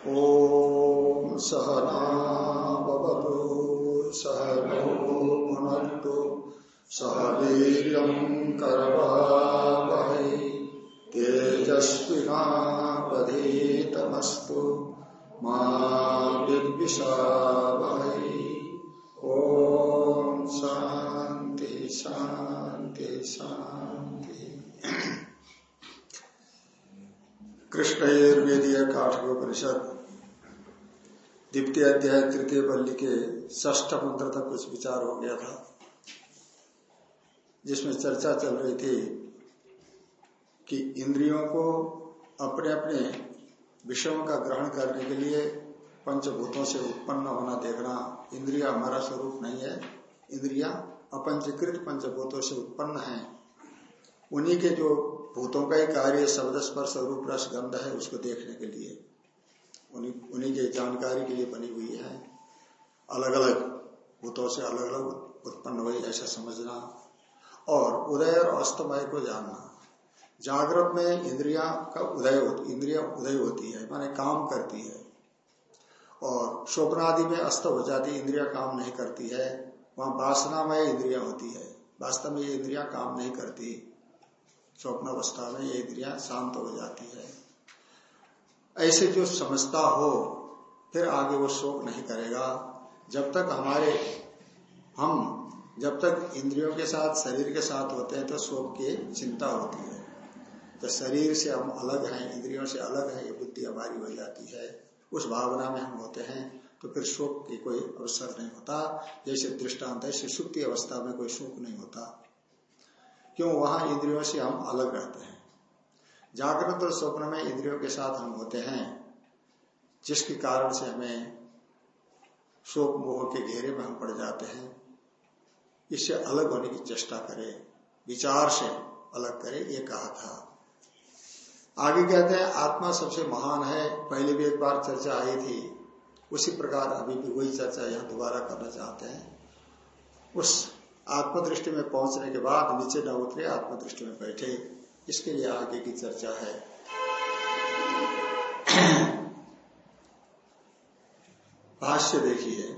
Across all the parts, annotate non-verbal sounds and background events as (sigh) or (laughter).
ॐ सहनावतु सहनौ भुनक्तु सह वीर्यं करवावहै। तेजस्विनावधीतमस्तु मा विद्विषावहै। ॐ शान्ति शान्ति शान्ति। कृष्णयर्वेदीय काठकोपनिषद द्वितीय अध्याय तृतीय बल्ली के ष्ठ मंत्र तक कुछ विचार हो गया था, जिसमें चर्चा चल रही थी कि इंद्रियों को अपने अपने विषयों का ग्रहण करने के लिए पंचभूतों से उत्पन्न होना देखना इंद्रिया हमारा स्वरूप नहीं है। इंद्रिया अपंचीकृत पंचभूतों से उत्पन्न है। उन्हीं के जो भूतों का ही कार्य शब्द स्पर्श रूप रस गंध है, उसको देखने के लिए। उन्हीं के जानकारी के लिए बनी हुई है। अलग अलग भूतों से अलग अलग उत्पन्न हुई ऐसा समझना और उदय और अस्तमय को जानना। जागृत में इंद्रिया का उदय इंद्रिया उदय होती है, माने काम करती है। और स्वप्न आदि में अस्त हो जाती, इंद्रिया काम नहीं करती है। वहाँ वासना में इंद्रिया होती है। वास्तव में ये इंद्रिया काम नहीं करती। स्वप्न अवस्था में ये इंद्रिया शांत हो जाती है। ऐसे जो समझता हो, फिर आगे वो शोक नहीं करेगा। जब तक हमारे, हम जब तक इंद्रियों के साथ, शरीर के साथ होते हैं तो शोक की चिंता होती है। तो शरीर से हम अलग हैं, इंद्रियों से अलग है, ये बुद्धि हमारी हो जाती है। उस भावना में हम होते हैं तो फिर शोक की कोई अवसर नहीं होता। जैसे दृष्टांत है सुसुप्ति अवस्था में कोई शोक नहीं होता। क्यों? वहाँ इंद्रियों से हम अलग रहते हैं। जागृत और स्वप्न में इंद्रियों के साथ हम होते हैं, जिसके कारण से हमें शोक मोह के घेरे में हम पड़ जाते हैं। इससे अलग होने की चेष्टा करें, विचार से अलग करें, ये कहा था। आगे कहते हैं, आत्मा सबसे महान है, पहले भी एक बार चर्चा आई थी, उसी प्रकार अभी भी वही चर्चा यहाँ दोबारा करना चाहते हैं। उस आत्मदृष्टि में पहुँचने के बाद नीचे न उतरे, आत्मदृष्टि में बैठे। इसके लिए आगे की चर्चा है। भाष्य देखिए,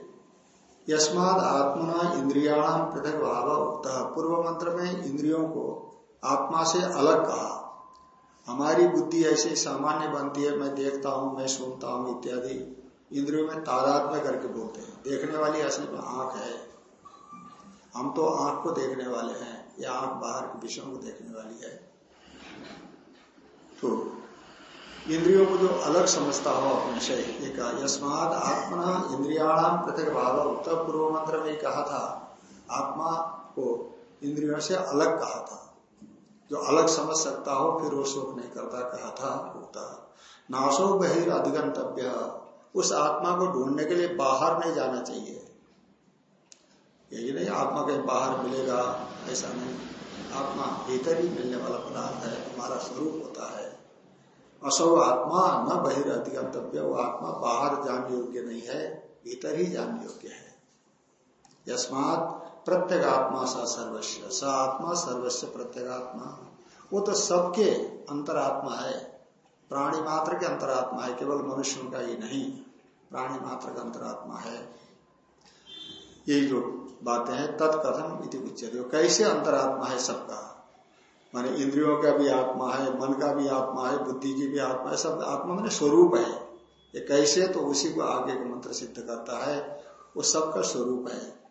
यस्माद आत्मना इंद्रियाणाम पृथक भाव उक्त। पूर्व मंत्र में इंद्रियों को आत्मा से अलग कहा। हमारी बुद्धि ऐसी सामान्य बनती है, मैं देखता हूँ, मैं सुनता हूँ, इत्यादि इंद्रियों में तादात्म्य करके बोलते हैं। देखने वाली असल में आँख है। हम तो आँख को देखने वाले हैं, या आँख बाहर के विषयों को देखने वाली है। तो इंद्रियों को जो अलग समझता हो अपने से एक यस्माद आत्मना इंद्रियाणाम पृथक भाव उत्तर पूर्व मंत्र में कहा था, आत्मा को इंद्रियों से अलग कहा था। जो अलग समझ सकता हो, फिर वो शोक नहीं करता, कहा था, होता। नाशो बहिर अधिगंतव्य, उस आत्मा को ढूँढने के लिए बाहर नहीं जाना चाहिए। यही नहीं, आत्मा कहीं बाहर मिलेगा, ऐसा नहीं। आत्मा भीतर ही मिलने वाला पदार्थ है, हमारा स्वरूप होता है। असौ आत्मा न बहिर्ति गंतव्य, वो आत्मा बाहर जान योग्य नहीं है, भीतर ही जान योग्य है। यस्मात प्रत्येक आत्मा सा सर्वस्व स आत्मा सर्वस्व प्रत्येक आत्मा वो तो सबके अंतरात्मा है, प्राणी मात्र के अंतरात्मा है, केवल मनुष्यों का ही नहीं, प्राणी मात्र का अंतरात्मा है। यही जो बातें हैं तत्कथम इति उच्चते कैसे अंतरात्मा है सबका? माने इंद्रियों का भी आत्मा है, मन का भी आत्मा है, बुद्धि की भी आत्मा है, सब आत्मा मैंने स्वरूप है। ये कैसे? तो उसी को आगे का मंत्र सिद्ध करता है, वो सबका स्वरूप है।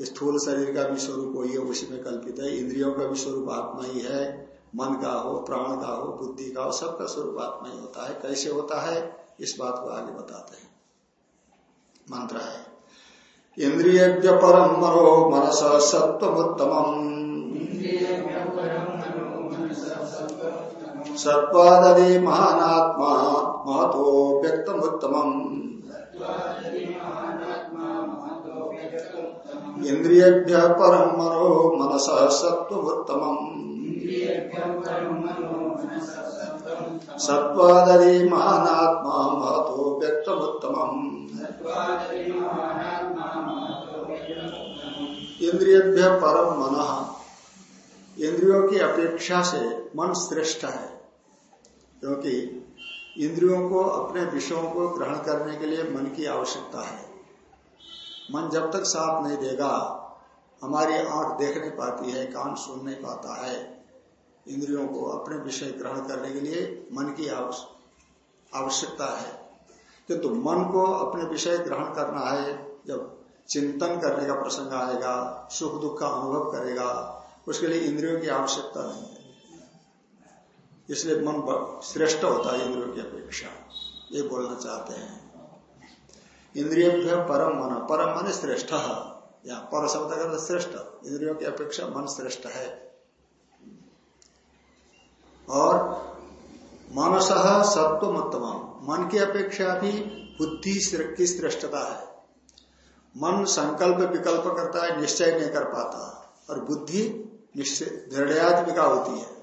स्थूल शरीर का भी स्वरूप वही है, उसी में कल्पित है। इंद्रियों का भी स्वरूप आत्मा ही है, मन का हो, प्राण का हो, बुद्धि का हो, सबका स्वरूप आत्मा ही होता है। कैसे होता है? इस बात को आगे बताते हैं। मंत्र है। इंद्रियभ्य परम मनो मनस सत्वमुत्तम सत्वादि महानात्मा महतो व्यक्तमुत्तम इंद्रियभ्य परम मनो मनस सत्वमुत्तम सत्वादि महानात्मा महतो व्यक्तमुत्तम इंद्रिय परम मन। इंद्रियों की अपेक्षा से मन श्रेष्ठ है। क्योंकि इंद्रियों को, अपने विषयों को ग्रहण करने के लिए मन की आवश्यकता है। मन जब तक साथ नहीं देगा, हमारी आँख देख नहीं पाती है, कान सुन नहीं पाता है। इंद्रियों को अपने विषय ग्रहण करने के लिए मन की आवश्यकता है। किंतु तो मन को अपने विषय ग्रहण करना है, जब चिंतन करने का प्रसंग आएगा सुख दुख का अनुभव करेगा, उसके लिए इंद्रियों की आवश्यकता नहीं है। इसलिए मन श्रेष्ठ होता है इंद्रियों की अपेक्षा। ये बोलना चाहते हैं। इंद्रिय परम मन परम मन श्रेष्ठ। या पर शब्द का श्रेष्ठ। इंद्रियों की अपेक्षा मन श्रेष्ठ है। और मानस सत्व उत्तम मन की अपेक्षा भी बुद्धि की श्रेष्ठता है। मन संकल्प विकल्प करता है, निश्चय नहीं कर पाता। और बुद्धि निश्चय, निर्णयात्मिका होती है।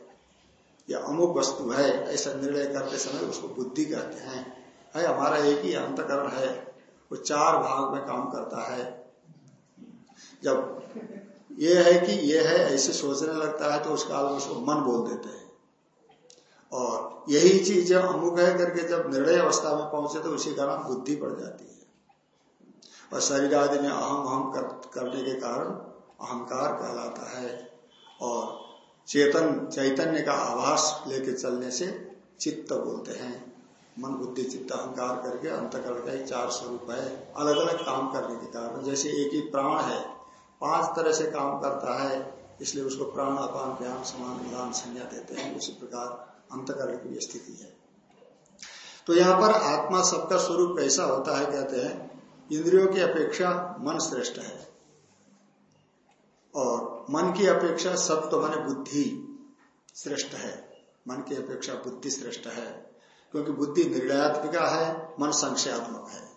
यह अमुक वस्तु है ऐसा निर्णय करते समय उसको बुद्धि कहते हैं। है हमारा एक ही अंतकरण है। वो चार भाग में काम करता है। जब ये है कि ये है ऐसे सोचने लगता है तो उस काल में उसको मन बोल देते हैं। और यही चीज़ जब अमुक है करके जब निर्णय अवस्था में पहुँचे तो उसी का नाम बुद्धि पड़ जाती है। और शरीर आदि में अहम अहम कर, करने के कारण अहंकार कहलाता है। और चेतन, चैतन्य का आभास लेके चलने से चित्त बोलते हैं। मन, बुद्धि, चित्त, अहंकार करके अंतकरण का ही चार स्वरूप है। अलग अलग काम करने के कारण, जैसे एक ही प्राण है, पाँच तरह से काम करता है, इसलिए उसको प्राण, अपान, ज्ञान, समान विधान संज्ञा देते हैं। उसी प्रकार अंतकरण की स्थिति है। तो यहाँ पर आत्मा सबका स्वरूप कैसा होता है, कहते हैं, इंद्रियों की अपेक्षा मन श्रेष्ठ है। और मन की अपेक्षा सत्व मन बुद्धि श्रेष्ठ है। मन की अपेक्षा बुद्धि श्रेष्ठ है, क्योंकि बुद्धि निर्णयात्मिका है, मन संशयात्मक है।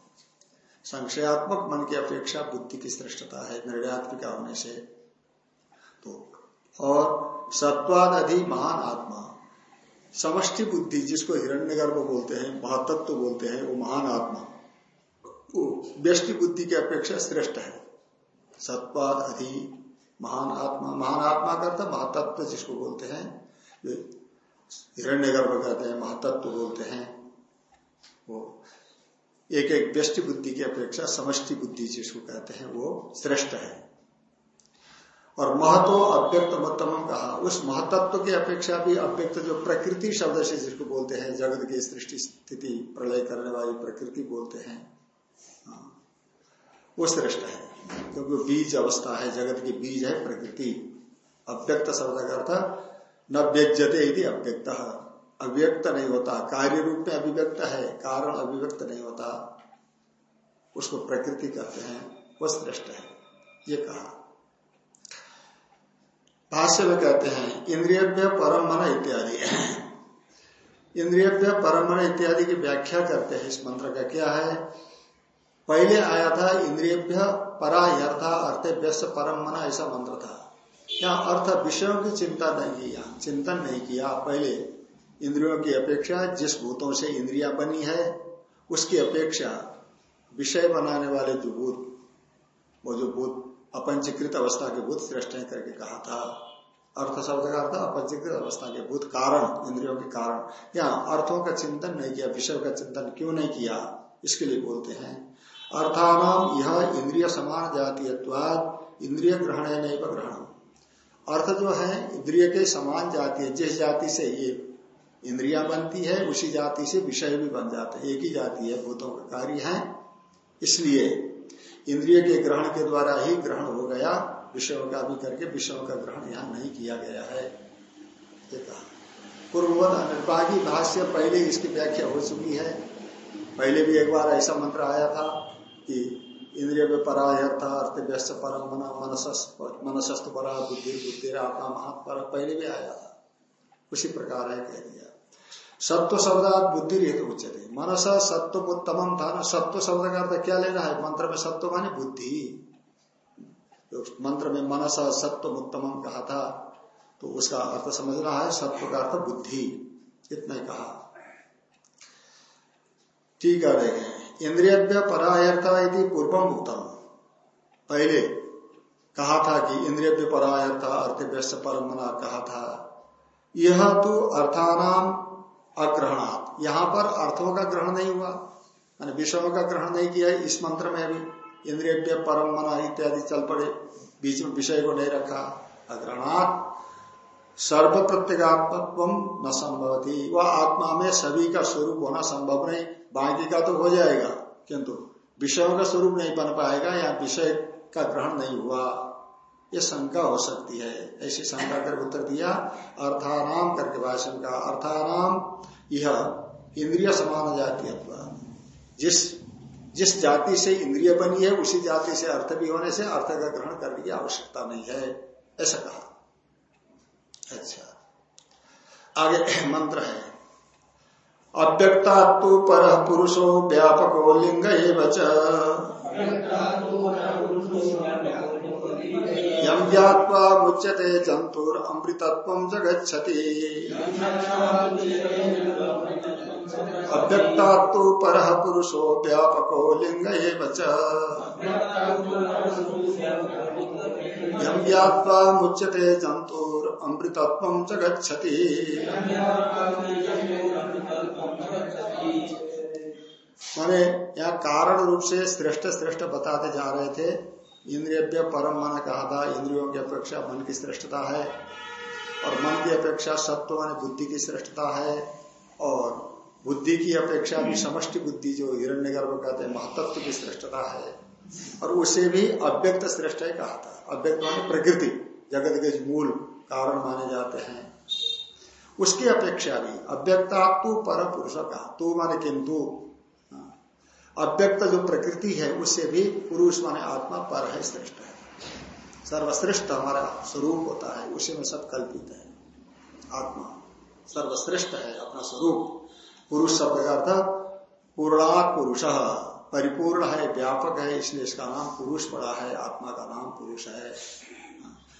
संशयात्मक मन की अपेक्षा बुद्धि की श्रेष्ठता है, निर्णयात्मिका होने से। तो और सत्वाद अधि महान आत्मा, समष्टि बुद्धि जिसको हिरण्यगर्भ बोलते हैं, महातत्व तो बोलते हैं, वो महान आत्मा, वो व्यष्टि बुद्धि की अपेक्षा श्रेष्ठ है। सत्वाद अधि महान आत्मा महान आत्मा करता महातत्व जिसको बोलते हैं जो हिरण्य गर्भ कहते हैं महातत्व बोलते हैं वो एक एक व्यष्टि बुद्धि की अपेक्षा समष्टि बुद्धि जिसको कहते हैं वो श्रेष्ठ है। और महत्व अव्यक्त मतम कहा उस महतत्व की अपेक्षा भी अव्यक्त जो प्रकृति शब्द से जिसको बोलते हैं जगत की सृष्टि स्थिति प्रलय करने वाली प्रकृति बोलते हैं हाँ, वो श्रेष्ठ है। क्योंकि बीज अवस्था है, जगत की बीज है, प्रकृति। अव्यक्त शब्द का अर्थ, न व्यज्यते यदि अव्यक्त। अव्यक्त नहीं होता, कार्य रूप में अभिव्यक्त है, कारण अभिव्यक्त नहीं होता। उसको प्रकृति कहते हैं, वो श्रेष्ठ है, ये कहा। भाष्य में कहते हैं इंद्रियभ्य परम मन इत्यादि। इंद्रियभ्य परम मन इत्यादि की व्याख्या करते हैं इस मंत्र का। क्या है? पहले आया था इंद्रियभ्य, परा यर्था अर्थेभ्य परम मन, ऐसा मंत्र था। क्या अर्थ विषयों की चिंता नहीं किया चिंतन नहीं किया। पहले इंद्रियों की अपेक्षा, जिस भूतों से इंद्रिया बनी है, उसकी अपेक्षा विषय बनाने वाले जो भूत, वो जो भूत अपंचीकृत अवस्था के भूत श्रेष्ठ है करके कहा था। अर्थ शब्द का अर्थ अपंचीकृत अवस्था के भूत कारण, इंद्रियों के कारण। या अर्थों का चिंतन नहीं किया, विषय का चिंतन क्यों नहीं किया, इसके लिए बोलते हैं। अर्थानाम यह इंद्रिय समान जातीय इंद्रिय ग्रहण है नहीं ग्रहण अर्थ जो है, इंद्रिय के समान जाति है जिस जाति से ये इंद्रिया बनती है, उसी जाति से विषय भी बन जाते हैं। एक ही जाति है, भूतों का कार्य है। इसलिए इंद्रिय के ग्रहण के द्वारा ही ग्रहण हो गया। विषयों का भी करके विषयों का ग्रहण यहाँ नहीं किया गया है। पूर्ववत निर्भागी भाष्य पहले इसकी व्याख्या हो चुकी है। पहले भी एक बार ऐसा मंत्र आया था। इंद्रिय में परायर्थ अर्थ व्यस्त परम मन मनसस्त परा, बुद्धि बुद्धि, आत्मा महात पर पहले भी आया था। उसी प्रकार है कह दिया। सत्व शब्दात बुद्धि रहित उच्चते मनस सत्व उत्तम था ना, सत्व शब्द का अर्थ क्या लेना है? मंत्र में सत्व माने बुद्धि। तो मंत्र में मनस सत्व उत्तम कहा था तो उसका अर्थ समझना है, सत्व का अर्थ बुद्धि। इतना कहा। ठीक है देखें इंद्रियभ्य परायर्था यदि पूर्वम उत्तम पहले कहा था कि इंद्रियभ्य परायर्था अर्थव्यस्त परम मना कहा था। यह तो अर्थानाम अग्रहणात्। यहाँ पर अर्थों का ग्रहण नहीं हुआ मैंने विषयों का ग्रहण नहीं किया इस मंत्र में भी। इंद्रिय परम मना इत्यादि चल पड़े, बीच में विषय को नहीं रखा। अग्रहणात् सर्व प्रत्येगात्मत्व न संभवती। वह आत्मा में सभी का स्वरूप होना संभव नहीं। बाकी का तो हो जाएगा, किंतु विषयों का स्वरूप नहीं बन पाएगा या विषय का ग्रहण नहीं हुआ, ये शंका हो सकती है। ऐसी शंका कर उत्तर दिया अर्थाराम करके भाषण का अर्थाराम यह इंद्रिय समान जाति जिस जिस जाति से इंद्रिय बनी है, उसी जाति से अर्थ भी होने से अर्थ का ग्रहण करने की आवश्यकता नहीं है, ऐसा कहा। अच्छा। आगे मंत्र है। अव्यक्ता तो पर पुरुषो व्यापको लिंग यम मुच्यते जंतुर अमृतत्व जगछति अव्यक्ता तो पर पुरुषो व्यापको लिंग यम मुच्यते जंतुर अमृतत्व जगछति माने यहाँ कारण रूप से श्रेष्ठ श्रेष्ठ बताते जा रहे थे। इंद्रिय परम मन कहा था, इंद्रियों की अपेक्षा मन की श्रेष्ठता है। और मन की अपेक्षा सत्व मान बुद्धि की श्रेष्ठता है। और बुद्धि की अपेक्षा भी समष्टि बुद्धि, जो हिरण्य गर्भ कहते हैं महत्व की श्रेष्ठता है। और उसे भी अव्यक्त श्रेष्ठ है कहा था। अव्यक्त माने प्रकृति, जगत के मूल कारण माने जाते हैं। उसकी अपेक्षा भी अव्यक्ता तू पर पुरुष कहा। तू माने किंतु अव्यक्त जो प्रकृति है, उससे भी पुरुष माने आत्मा पर है, श्रेष्ठ है। सर्वश्रेष्ठ हमारा स्वरूप होता है, उसी में सब कल्पित है। आत्मा सर्वश्रेष्ठ है, अपना स्वरूप। पुरुष शब्द का अर्थ पूर्णात् पुरुष परिपूर्ण है, व्यापक है, इसलिए इसका नाम पुरुष पड़ा है, आत्मा का नाम पुरुष है।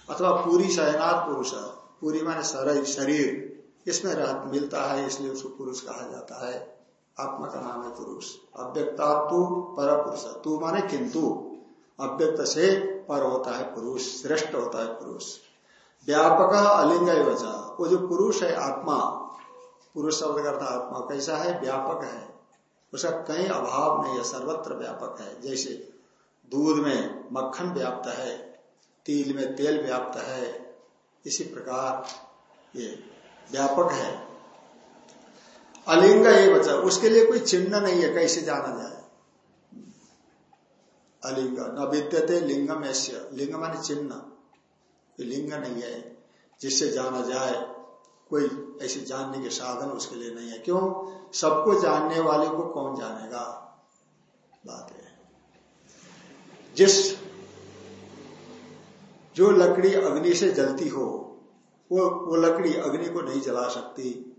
अथवा पूरी शयनाथ पुरुष, पूरी माने शरीर इसमें मिलता है, इसलिए उसको पुरुष कहा जाता है। आत्मा का नाम है पुरुष अव्यक्ता तू पर पुरुष तू माने किंतु। अव्यक्त से पर होता है पुरुष, श्रेष्ठ होता है पुरुष। व्यापक अलिंग वो जो पुरुष है आत्मा, पुरुष शब्द करता आत्मा कैसा है? व्यापक है। उसका कहीं अभाव नहीं है, सर्वत्र व्यापक है। जैसे दूध में मक्खन व्याप्त है, तिल में तेल व्याप्त है, इसी प्रकार ये व्यापक है। अलिंग ये बचा उसके लिए कोई चिन्ह नहीं है कैसे जाना जाए। अलिंग, न विद्यते लिंगम ऐसे लिंग माने चिन्ह। लिंग नहीं है, जिससे जाना जाए। कोई ऐसे जानने के साधन उसके लिए नहीं है। क्यों? सबको जानने वाले को कौन जानेगा? बात है। जिस, जो लकड़ी अग्नि से जलती हो, वो वो लकड़ी अग्नि को नहीं जला सकती।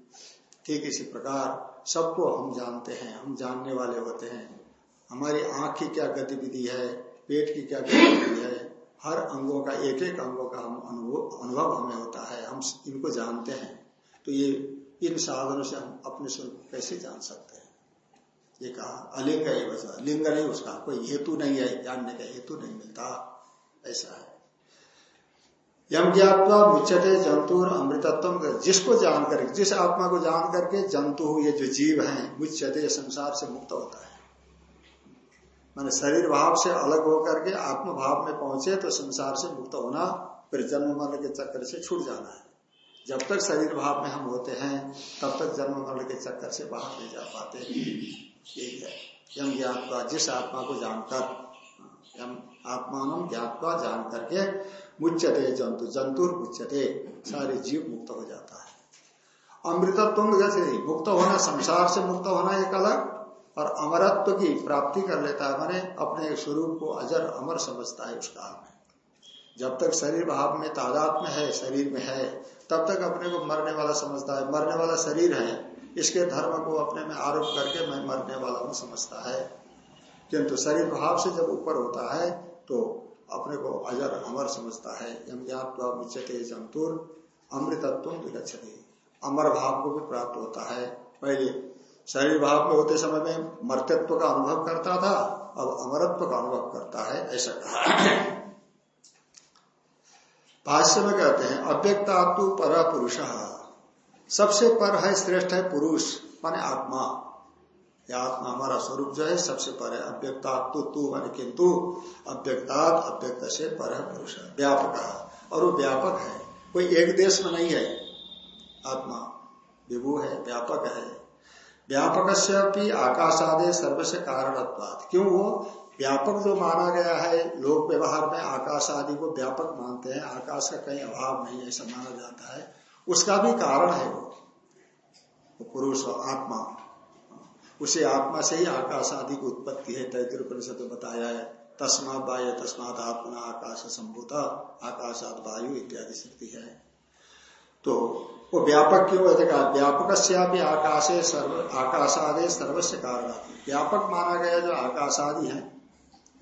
ठीक इसी प्रकार सबको हम जानते हैं, हम जानने वाले होते हैं। हमारी आँख की क्या गतिविधि है, पेट की क्या गतिविधि है, हर अंगों का एक एक अंगों का हम अनुभव अनुभव हमें होता है, हम इनको जानते हैं। तो ये, इन साधनों से हम अपने स्वरूप कैसे जान सकते हैं? ये कहा, अलिंग है लिंग नहीं, उसका कोई हेतु नहीं है, जानने का हेतु नहीं मिलता। ऐसा है। यम ज्ञापा मुच्यते जंतु और अमृतत्व जिसको जान कर, जिस आत्मा को जान करके जंतु ये जो जीव है, मुच्यते संसार से मुक्त होता है। माने शरीर भाव से अलग होकर के आत्म भाव में पहुँचे तो संसार से मुक्त होना फिर जन्म मरण के चक्कर से छूट जाना है। जब तक शरीर भाव में हम होते हैं, तब तक जन्म मरण के चक्कर से बाहर नहीं जा पाते। यही है। यम ज्ञापा जिस आत्मा को जानकर, यम आत्मान ज्ञापा जान करके मुच्यते जंतु, जंतुर मुच्यते, सारे जीव मुक्त हो जाता है। अमृतत्व जैसे मुक्त होना, संसार से मुक्त होना एक अलग, और अमरत्व की प्राप्ति कर लेता है माने अपने स्वरूप को अजर अमर समझता है उस काल में। जब तक शरीर भाव में, तादाद में है, शरीर में है, तब तक अपने को मरने वाला समझता है। मरने वाला शरीर है, इसके धर्म को अपने में आरोप करके मैं मरने वाला हूँ समझता है। किंतु शरीर भाव से जब ऊपर होता है तो अपने को अजर अमर समझता है यम ज्ञातवा जंतुर अमृतत्व विलक्षति अमर भाव को भी प्राप्त होता है। पहले शरीर भाव में होते समय में मर्तत्व का अनुभव करता था, अब अमरत्व का अनुभव करता है, ऐसा कहा। भाष्य में कहते हैं, अव्यक्ता पर पुरुष। सबसे पर है, श्रेष्ठ है पुरुष, माने आत्मा। यह आत्मा हमारा स्वरूप जो है सबसे पर है अव्यक्ता तो तू माने किंतु अव्यक्तात् अव्यक्त से पर पुरुष व्यापक और वो व्यापक है। कोई एक देश में नहीं है। आत्मा विभू है व्यापक है। व्यापक से भी आकाशादे सर्व से कारण क्यों? वो व्यापक जो माना गया है लोक व्यवहार में आकाश आदि को व्यापक मानते हैं। आकाश का कहीं अभाव नहीं ऐसा माना जाता है। उसका भी कारण है वो, पुरुष आत्मा। उसे आत्मा से ही आकाश आदि की उत्पत्ति है तैतृ परिषद बताया है। तस्मात वायु तस्मात आत्मा आकाश संभूत, आकाशात वायु इत्यादि शक्ति है। तो वो व्यापक क्यों है? देखा व्यापक से आकाशे सर्व, आकाशादे सर्वस्व कारण व्यापक माना गया जो आकाशादि है,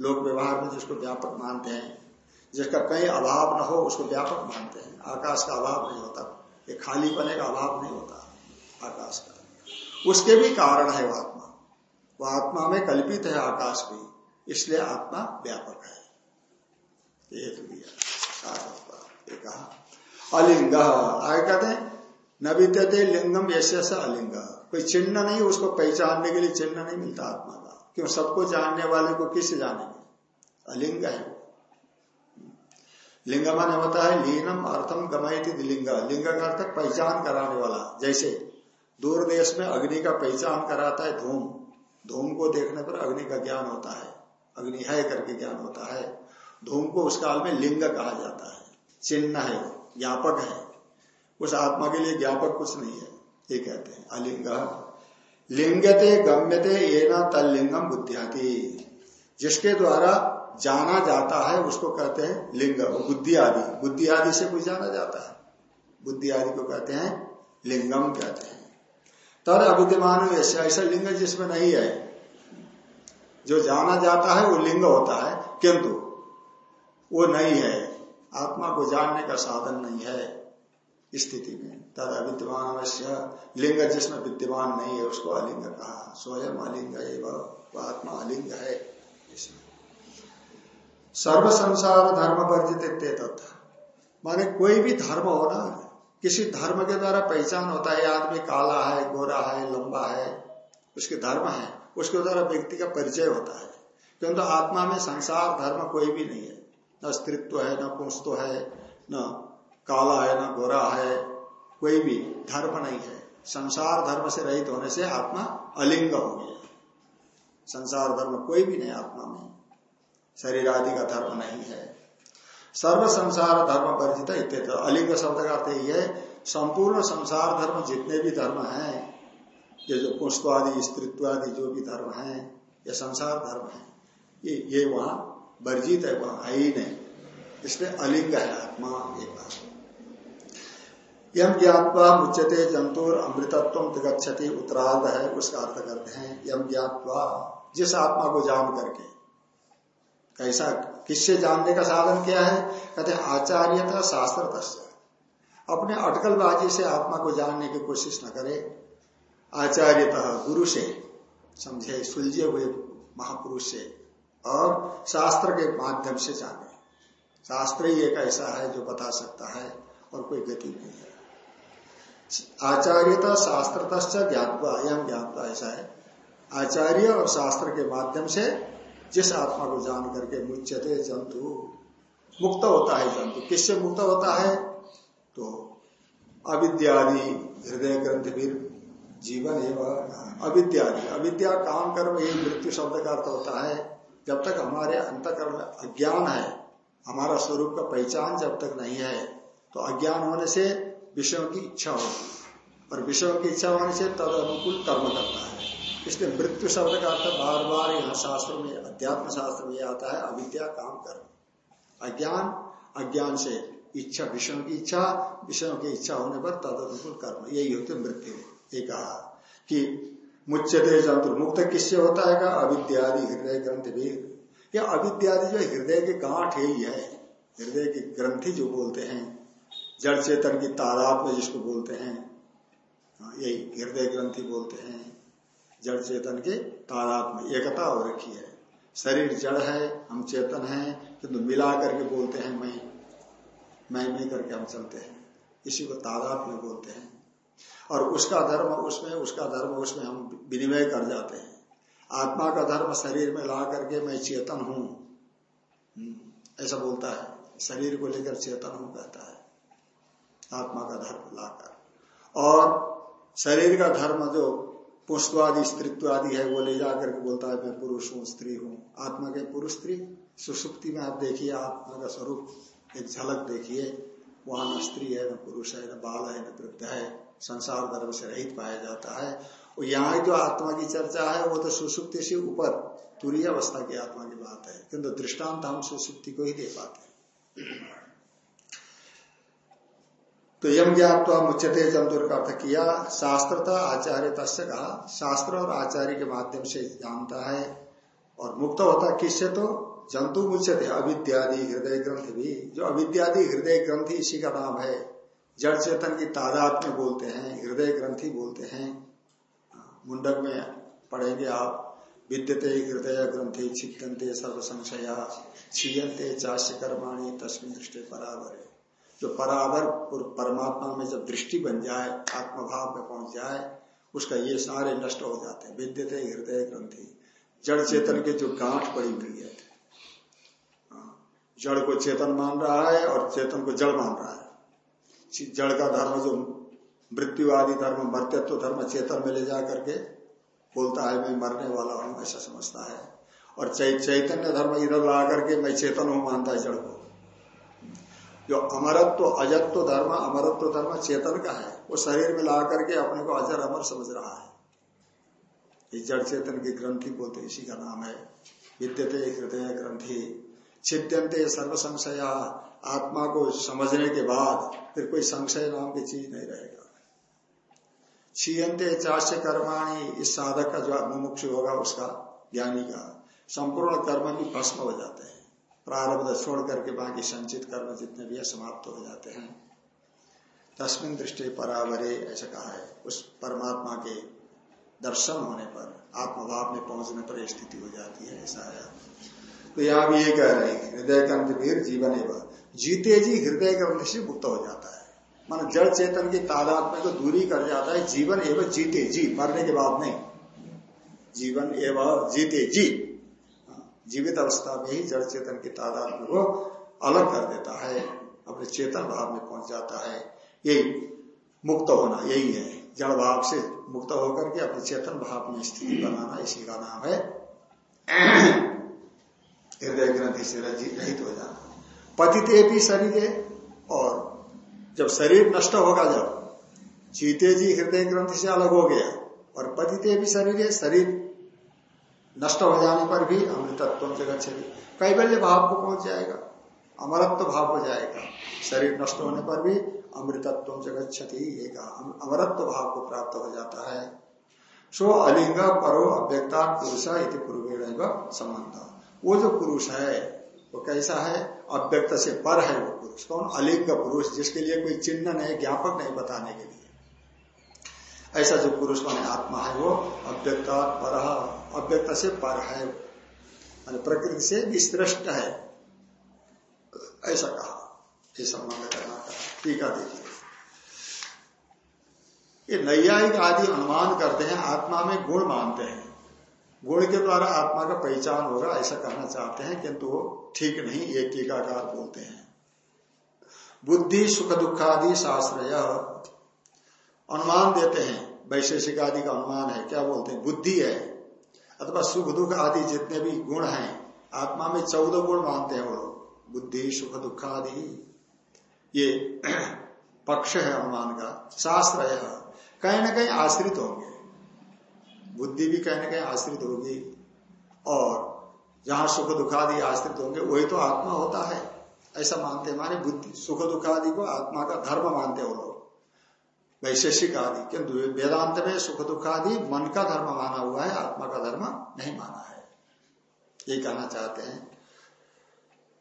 लोक व्यवहार में जिसको व्यापक मानते हैं, जिसका कहीं अभाव न हो, उसको व्यापक मानते हैं। आकाश का अभाव नहीं होता, ये खाली पने का अभाव नहीं होता, आकाश का। उसके भी कारण है वो आत्मा वो आत्मा में कल्पित है आकाश भी, इसलिए आत्मा व्यापक है। तो कहा अलिंग, आगे कहते हैं न विद्यते लिंगम यश अलिंग। कोई चिन्ह नहीं, उसको पहचानने के लिए चिन्ह नहीं मिलता आत्मा का। क्यों? सबको जानने वाले को किस जानेंगे? अलिंग है लिंग माने होता है लीनम अर्थम गमयती लिंग लिंग का अर्थ पहचान कराने वाला, जैसे दूर देश में अग्नि का पहचान कराता है धूम। धूम को देखने पर अग्नि का ज्ञान होता है। अग्नि है करके ज्ञान होता है। धूम को उस काल में लिंग कहा जाता है। चिन्ह है, ज्ञापक है। उस आत्मा के लिए ज्ञापक कुछ नहीं है, ये कहते हैं। अलिंग लिंगते, गम्यते ये न तलिंगम बुद्धियाति। जिसके द्वारा जाना जाता है, उसको कहते हैं लिंग बुद्धि आदि। बुद्धि आदि से कुछ जाना जाता है। बुद्धि आदि को कहते हैं लिंगम कहते हैं। तद अविद्यमान ऐसा ऐसा लिंग जिसमें नहीं है। जो जाना जाता है, वो लिंग होता है, किंतु वो नहीं है। आत्मा को जानने का साधन नहीं है स्थिति में। तद अविद्यमान अवश्य लिंग जिसमें विद्यमान नहीं है, उसको अलिंग कहा। स्वयं अलिंग है वह आत्मा अलिंग है। सर्व संसार धर्म वर्जित माने कोई भी धर्म होना किसी धर्म के द्वारा पहचान होता है, आदमी काला है, गोरा है, लंबा है, उसके धर्म है, उसके द्वारा व्यक्ति का परिचय होता है। किंतु आत्मा में संसार, धर्म कोई भी नहीं है। न स्त्रित्व है, न पुंस्तव है, न काला है, न गोरा है, कोई भी धर्म नहीं है। संसार, धर्म से रहित होने से आत्मा अलिंग हो गया। संसार, धर्म कोई भी नहीं आत्मा में। शरीर आदि का धर्म नहीं है। सर्व संसार धर्म परिचित इत्य अलिंग शब्द का अर्थ यही है, संपूर्ण संसार धर्म जितने भी धर्म हैं, ये जो पुष्प आदि, स्त्रित्व आदि जो भी धर्म है, ये संसार धर्म है। ये ये वहाँ वर्जित है, वहाँ है ही नहीं। इसलिए अलिंग है, आत्मा एक यम ज्ञातवा मुच्यते जंतुर अमृतत्व गच्छति उत्तरार्ध है, उसका अर्थ करते हैं, यम ज्ञातवा, जिस आत्मा को जान करके। कैसा किससे जानने का साधन क्या है? कहते हैं, आचार्यता शास्त्र अपने अटकलबाजी से आत्मा को जानने की कोशिश न करे। आचार्यता गुरु से, समझे, सुलझे हुए महापुरुष से, और शास्त्र के माध्यम से जाने। शास्त्र ही एक ऐसा है जो बता सकता है, और कोई गति नहीं है। आचार्यता शास्त्र ज्ञातवा, यम ज्ञातवा ऐसा है। आचार्य और शास्त्र के माध्यम से जिस आत्मा को जान करके मुच्यते जंतु, मुक्त होता है जंतु। किससे मुक्त होता है? तो अविद्यादि हृदय ग्रंथ भी जीवन एवं अविद्यादि। अविद्या काम कर्म यही मृत्यु शब्द का अर्थ होता है, जब तक हमारे अंतकर्म अज्ञान है, हमारा स्वरूप का पहचान जब तक नहीं है तो अज्ञान होने से विषयों की इच्छा होती है। और विषयों की इच्छा होने से तद अनुकूल कर्म करता है। इसलिए मृत्यु शब्द का अर्थ बार बार यहाँ शास्त्र में अध्यात्म शास्त्र में आता है अविद्या काम कर्म अज्ञान अज्ञान से इच्छा विषयों की इच्छा विषयों की इच्छा होने पर तद अनुकूल कर्म यही होते मृत्यु। ये कहा कि मुच्यते जंतु मुक्त किससे होता है का अविद्यादि हृदय ग्रंथ भी। या अविद्यादि जो हृदय के गांठ ही है। हृदय की ग्रंथि जो बोलते हैं जड़ चेतन की तादाद में जिसको बोलते हैं हाँ, यही हृदय ग्रंथि बोलते हैं। जड़ चेतन के तादाद में। एकता हो रखी है। शरीर जड़ है हम चेतन हैं किंतु तो मिला करके बोलते हैं मैं मैं मैं करके हम चलते हैं। इसी को तादाद में बोलते हैं। और उसका धर्म उसमें उसका धर्म उसमें हम विनिमय कर जाते हैं। आत्मा का धर्म शरीर में ला करके मैं चेतन हूँ। हम्म, ऐसा बोलता है। शरीर को लेकर चेतन हूँ कहता है। आत्मा का धर्म लाकर और शरीर का धर्म जो पुष्पवादी स्त्रीत्व आदि है, वो ले जाकर के बोलता है, मैं पुरुष हूँ, स्त्री हूँ। आत्मा के पुरुष स्त्री, सुसुप्ति में आप देखिए, आत्मा का स्वरूप एक झलक देखिए। वहाँ न स्त्री है, न पुरुष है, न बाल है, न वृद्ध है। संसार धर्म से रहित पाया जाता है। और यहाँ जो आत्मा की चर्चा है, वो तो सुसुप्ति से ऊपर तुरी अवस्था की आत्मा की बात है। किंतु दृष्टांत हम सुसुप्ति को ही दे पाते तो यम ज्ञाप तो मुच्यते जंतुर का अर्थ किया, शास्त्रता आचार्य तस्य कहा, शास्त्र और आचार्य के माध्यम से जानता है और मुक्त होता किससे तो? जंतु मुच्यते, अविद्यादि हृदय ग्रंथ भी। जो अविद्यादि हृदय ग्रंथि इसी का नाम है। जड़ चेतन की तादाद में बोलते हैं, हृदय ग्रंथि बोलते हैं। मुंडक में पढ़ेंगे आप, विद्यते हृदय ग्रंथि छिदंते सर्व संशया छियंते चाष्य कर्माणी तस्मिन दृष्टि बराबर। है जो पराबर परमात्मा में जब दृष्टि बन जाए, आत्मभाव में पहुँच जाए, उसका ये सारे नष्ट हो जाते हैं। विद्यते हृदय ग्रंथि। जड़ चेतन के जो गांठ पड़ी हुई है। जड़ को चेतन मान रहा है और चेतन को जड़ मान रहा है। जड़ का धर्म जो मृत्यु आदि धर्म, मर्त्यत्व धर्म, चेतन में ले जा करके बोलता है, मैं मरने वाला हूँ, ऐसा समझता है। और चैतन्य धर्म इधर ला करके मैं चेतन हूँ, मानता है जड़ को। जो अमरत्व, अजत्व धर्म, अमरत्व धर्म चेतन का है, वो शरीर में ला करके अपने को अजर अमर समझ रहा है। ये जड़ चेतन की ग्रंथि बोलते इसी का नाम है। विद्यते हृदय ग्रंथि। छिद्यंते सर्व संशय आत्मा को समझने के बाद फिर कोई संशय नाम की चीज़ नहीं रहेगा। छीयंते चाष्य कर्माणी, इस साधक का जो मुमुक्ष होगा, उसका ज्ञानी का। संपूर्ण कर्म भी भस्म हो जाते हैं। प्रारब्ध छोड़ करके बाकी संचित कर्म जितने भी है, समाप्त हो जाते हैं। तस्मिन दृष्टि परावरे, ऐसा कहा है, उस परमात्मा के दर्शन होने पर, आत्मभाव में पहुँचने पर स्थिति हो जाती है, ऐसा है। तो यहाँ भी ये कह रहे हैं हृदय कंठ जीवन एवं जीते जी हृदय ग्रंथ से मुक्त हो जाता है। मान जड़ चेतन की तादाद में तो दूरी कर जाता है, जीवन एवं जीते जी, मरने के बाद नहीं। जीवन एवं जीते जी। जीवित अवस्था में ही जड़ चेतन की तादाद वो अलग कर देता है, अपने चेतन भाव में पहुँच जाता है। यही मुक्त होना, यही है। जड़ भाव से मुक्त होकर के अपने चेतन भाव में स्थिति बनाना, इसी का नाम है हृदय ग्रंथि से रहित हो जाना। पतिते भी शरीर और जब शरीर नष्ट होगा जब, चीते जी हृदय ग्रंथि से अलग हो गया और पतिते भी शरीर शरीर नष्ट हो जाने पर भी अमृतत्व जगह छवि कैबल्य भाव को पहुँच जाएगा। अमरत्व भाव हो जाएगा। शरीर नष्ट होने पर भी अमृतत्व जगत क्षति अमरत्व भाव को प्राप्त हो जाता है। सो अलिंग परो अव्यक्ता पुरुष इति पूर्वेण संबंध। वो जो पुरुष है, वो कैसा है? अव्यक्त से पर है वो पुरुष। कौन? अलिंग पुरुष, जिसके लिए कोई चिन्ह नहीं, ज्ञापक नहीं बताने के लिए। ऐसा जो पुरुष माने आत्मा है वो अव्यक्त, पर अव्यक्त से पर है। प्रकृति से विश्रेष्ट है। ऐसा कहा। ये संबंध करना टीका देखिए ये नैयायिक आदि अनुमान करते हैं, आत्मा में गुण मानते हैं। गुण के द्वारा आत्मा का पहचान होगा, ऐसा कहना चाहते हैं, किंतु वो ठीक नहीं, ये टीकाकार बोलते हैं। बुद्धि, सुख, दुख आदि शास्त्र अनुमान देते हैं। वैशेषिक आदि का अनुमान है। क्या बोलते हैं? बुद्धि है। अथवा सुख दुख आदि जितने भी गुण हैं, आत्मा में चौदह गुण मानते हैं वो लोग। बुद्धि, सुख दुख आदि। ये (clears throat) पक्ष है अनुमान का, शास्त्र है। कहीं ना कहीं आश्रित होंगे। बुद्धि भी कहीं ना कहीं आश्रित होगी। और जहाँ सुख दुखादि आश्रित होंगे, वही तो आत्मा होता है। ऐसा मानते हमारे बुद्धि, सुख दुखादि को आत्मा का धर्म मानते हो लोग। वैशेषिक आदि किंतु वेदांत में सुख दुखादि मन का धर्म माना हुआ है, आत्मा का धर्म नहीं माना है। ये कहना चाहते हैं।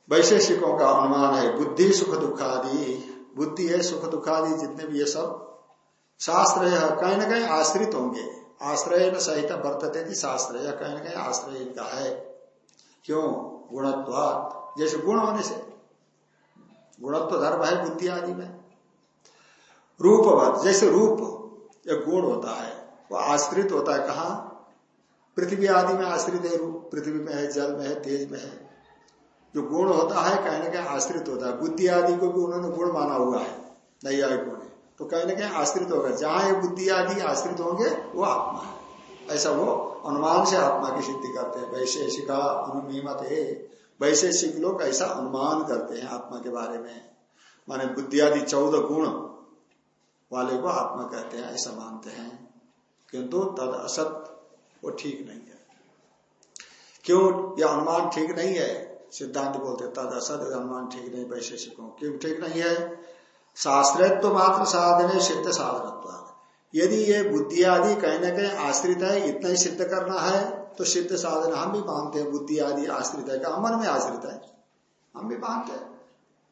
वैशेषिकों का अनुमान है, बुद्धि सुख दुखादि बुद्धि है सुख दुखादि जितने भी ये सब शास्त्र कहीं ना कहीं आश्रित होंगे। आश्रय न सहित वर्तते थी शास्त्र कहीं ना कहीं आश्रय इनका है। क्यों? गुणत्व जैसे गुण होने से। गुणत्व धर्म है बुद्धि आदि में। रूपवत, जैसे रूप एक गुण होता है, वो आश्रित होता है कहा? पृथ्वी आदि में आश्रित है रूप, पृथ्वी में है, जल में है, तेज में है। जो गुण होता है, कहीं ना आश्रित होता है। बुद्धि आदि को भी उन्होंने गुण माना हुआ है नैयायिकों ने तो कहीं कहीं आश्रित होगा। जहाँ ये बुद्धि आदि आश्रित होंगे, वो आत्मा है। ऐसा वो अनुमान से आत्मा की सिद्धि करते हैं। वैशेषिका अनुमीमत। है वैशेषिक लोग ऐसा अनुमान करते हैं आत्मा के बारे में। माने बुद्धि आदि चौदह गुण वाले को आत्मा कहते हैं, ऐसा मानते हैं। किंतु तद असत, वो ठीक नहीं है। क्यों? यह अनुमान ठीक नहीं है? सिद्धांत बोलते तद असत अनुमान ठीक नहीं, वैशेषिकों। क्यों ठीक नहीं है? शास्त्रित्व मात्र साधन, सिद्ध साधन यदि ये बुद्धि आदि कहीं ना कहीं आश्रित है, इतना ही सिद्ध करना है तो सिद्ध साधन हम भी मानते हैं, बुद्धि आदि आश्रित है, क्या मन में आश्रित है? हम भी मानते हैं।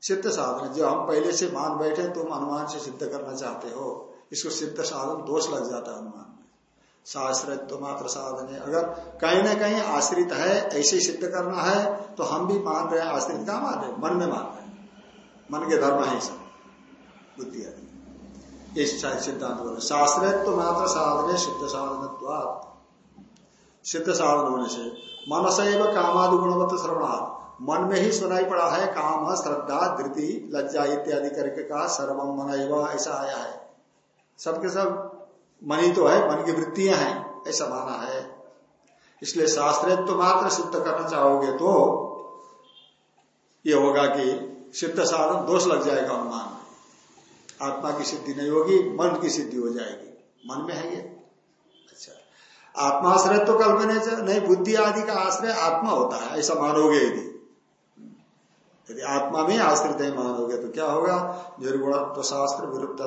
सिद्ध साधन। जो हम पहले से मान बैठे तुम अनुमान से सिद्ध करना चाहते हो। इसको सिद्ध साधन दोष लग जाता है अनुमान में। शास्त्रित्व मात्र साधन है अगर कहीं ना कहीं आश्रित है, ऐसे ही सिद्ध करना है तो हम भी मान रहे हैं आश्रित। क्या मान रहे मन में मान रहे हैं। मन के धर्म है सब। बुद्धि आदि इस सिद्धांत बोले। शास्त्रित्व मात्र साधन सिद्ध साधन सिद्ध साधन होने से मनस एवं कामादि गुणवत्त श्रवणार्थ मन में ही सुनाई पड़ा है, काम, श्रद्धा, धृति, लज्जा इत्यादि करके कहा सर्वम मन ऐसा आया है। सबके सब मनी तो है, मन की वृत्तियाँ हैं, ऐसा माना है। इसलिए शास्त्र तो मात्र सिद्ध करना चाहोगे तो ये होगा कि सिद्ध साधन दोष लग जाएगा अनुमान में। आत्मा की सिद्धि नहीं होगी, मन की सिद्धि हो जाएगी। मन में है ये। अच्छा। आत्माश्रय तो कल्पना नहीं, बुद्धि आदि का आश्रय आत्मा होता है, ऐसा मानोगे यदि। यदि आत्मा में आश्रित है मानोगे तो क्या होगा? निर्गुण तो शास्त्र विरुद्ध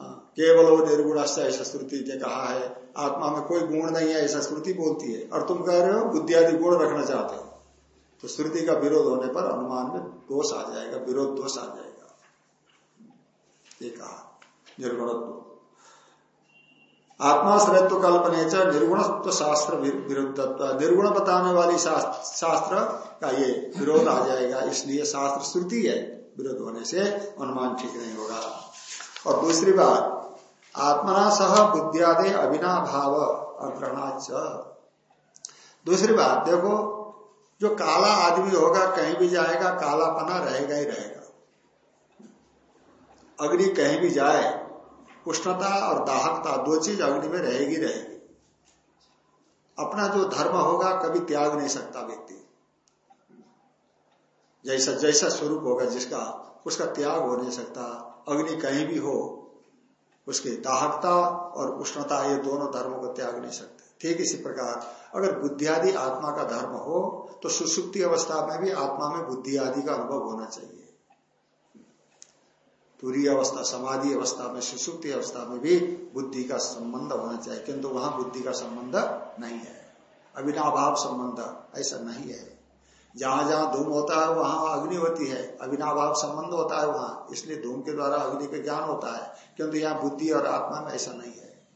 हाँ, केवल वो निर्गुण ऐसा श्रुति ने कहा है आत्मा में कोई गुण नहीं है ऐसा श्रुति बोलती है। और तुम कह रहे हो बुद्धि आदि गुण रखना चाहते हो। तो श्रुति का विरोध होने पर अनुमान में दोष आ जाएगा विरोध दोष आ जाएगा। ये कहा निर्गुणत्व। आत्माश्रयत्व कल्पने च निर्गुण शास्त्र विरुद्धत्व। निर्गुण बताने वाली शास्त्र का ये विरोध आ जाएगा, इसलिए शास्त्र श्रुति है, विरोध होने से अनुमान ठीक नहीं होगा। और दूसरी बात, आत्मना सह बुद्धियादे अभिना भाव अग्रहणाच दूसरी बात, देखो, जो काला आदमी होगा, कहीं भी जाएगा, कालापना रहेगा ही रहेगा। अग्नि कहीं भी जाए उष्णता और दाहकता दो चीज़ अग्नि में रहेगी रहेगी। अपना जो धर्म होगा, कभी त्याग नहीं सकता व्यक्ति। जैसा जैसा स्वरूप होगा, जिसका उसका त्याग हो नहीं सकता। अग्नि कहीं भी हो, उसकी दाहकता और उष्णता, ये दोनों धर्मों को त्याग नहीं सकते। ठीक इसी प्रकार, अगर बुद्धि आदि आत्मा का धर्म हो तो सुसुप्ति अवस्था में भी आत्मा में बुद्धि आदि का अनुभव होना चाहिए। तुरी अवस्था, समाधि अवस्था में सुसुप्ति अवस्था में भी बुद्धि का संबंध होना चाहिए, किंतु वहाँ बुद्धि का संबंध नहीं है। अविनाभाव संबंध ऐसा नहीं है। जहाँ जहाँ धूम होता है, वहाँ अग्नि होती है। अविनाभाव संबंध होता है वहाँ, इसलिए धूम के द्वारा अग्नि का ज्ञान होता है, किंतु यहाँ बुद्धि और आत्मा में ऐसा नहीं है।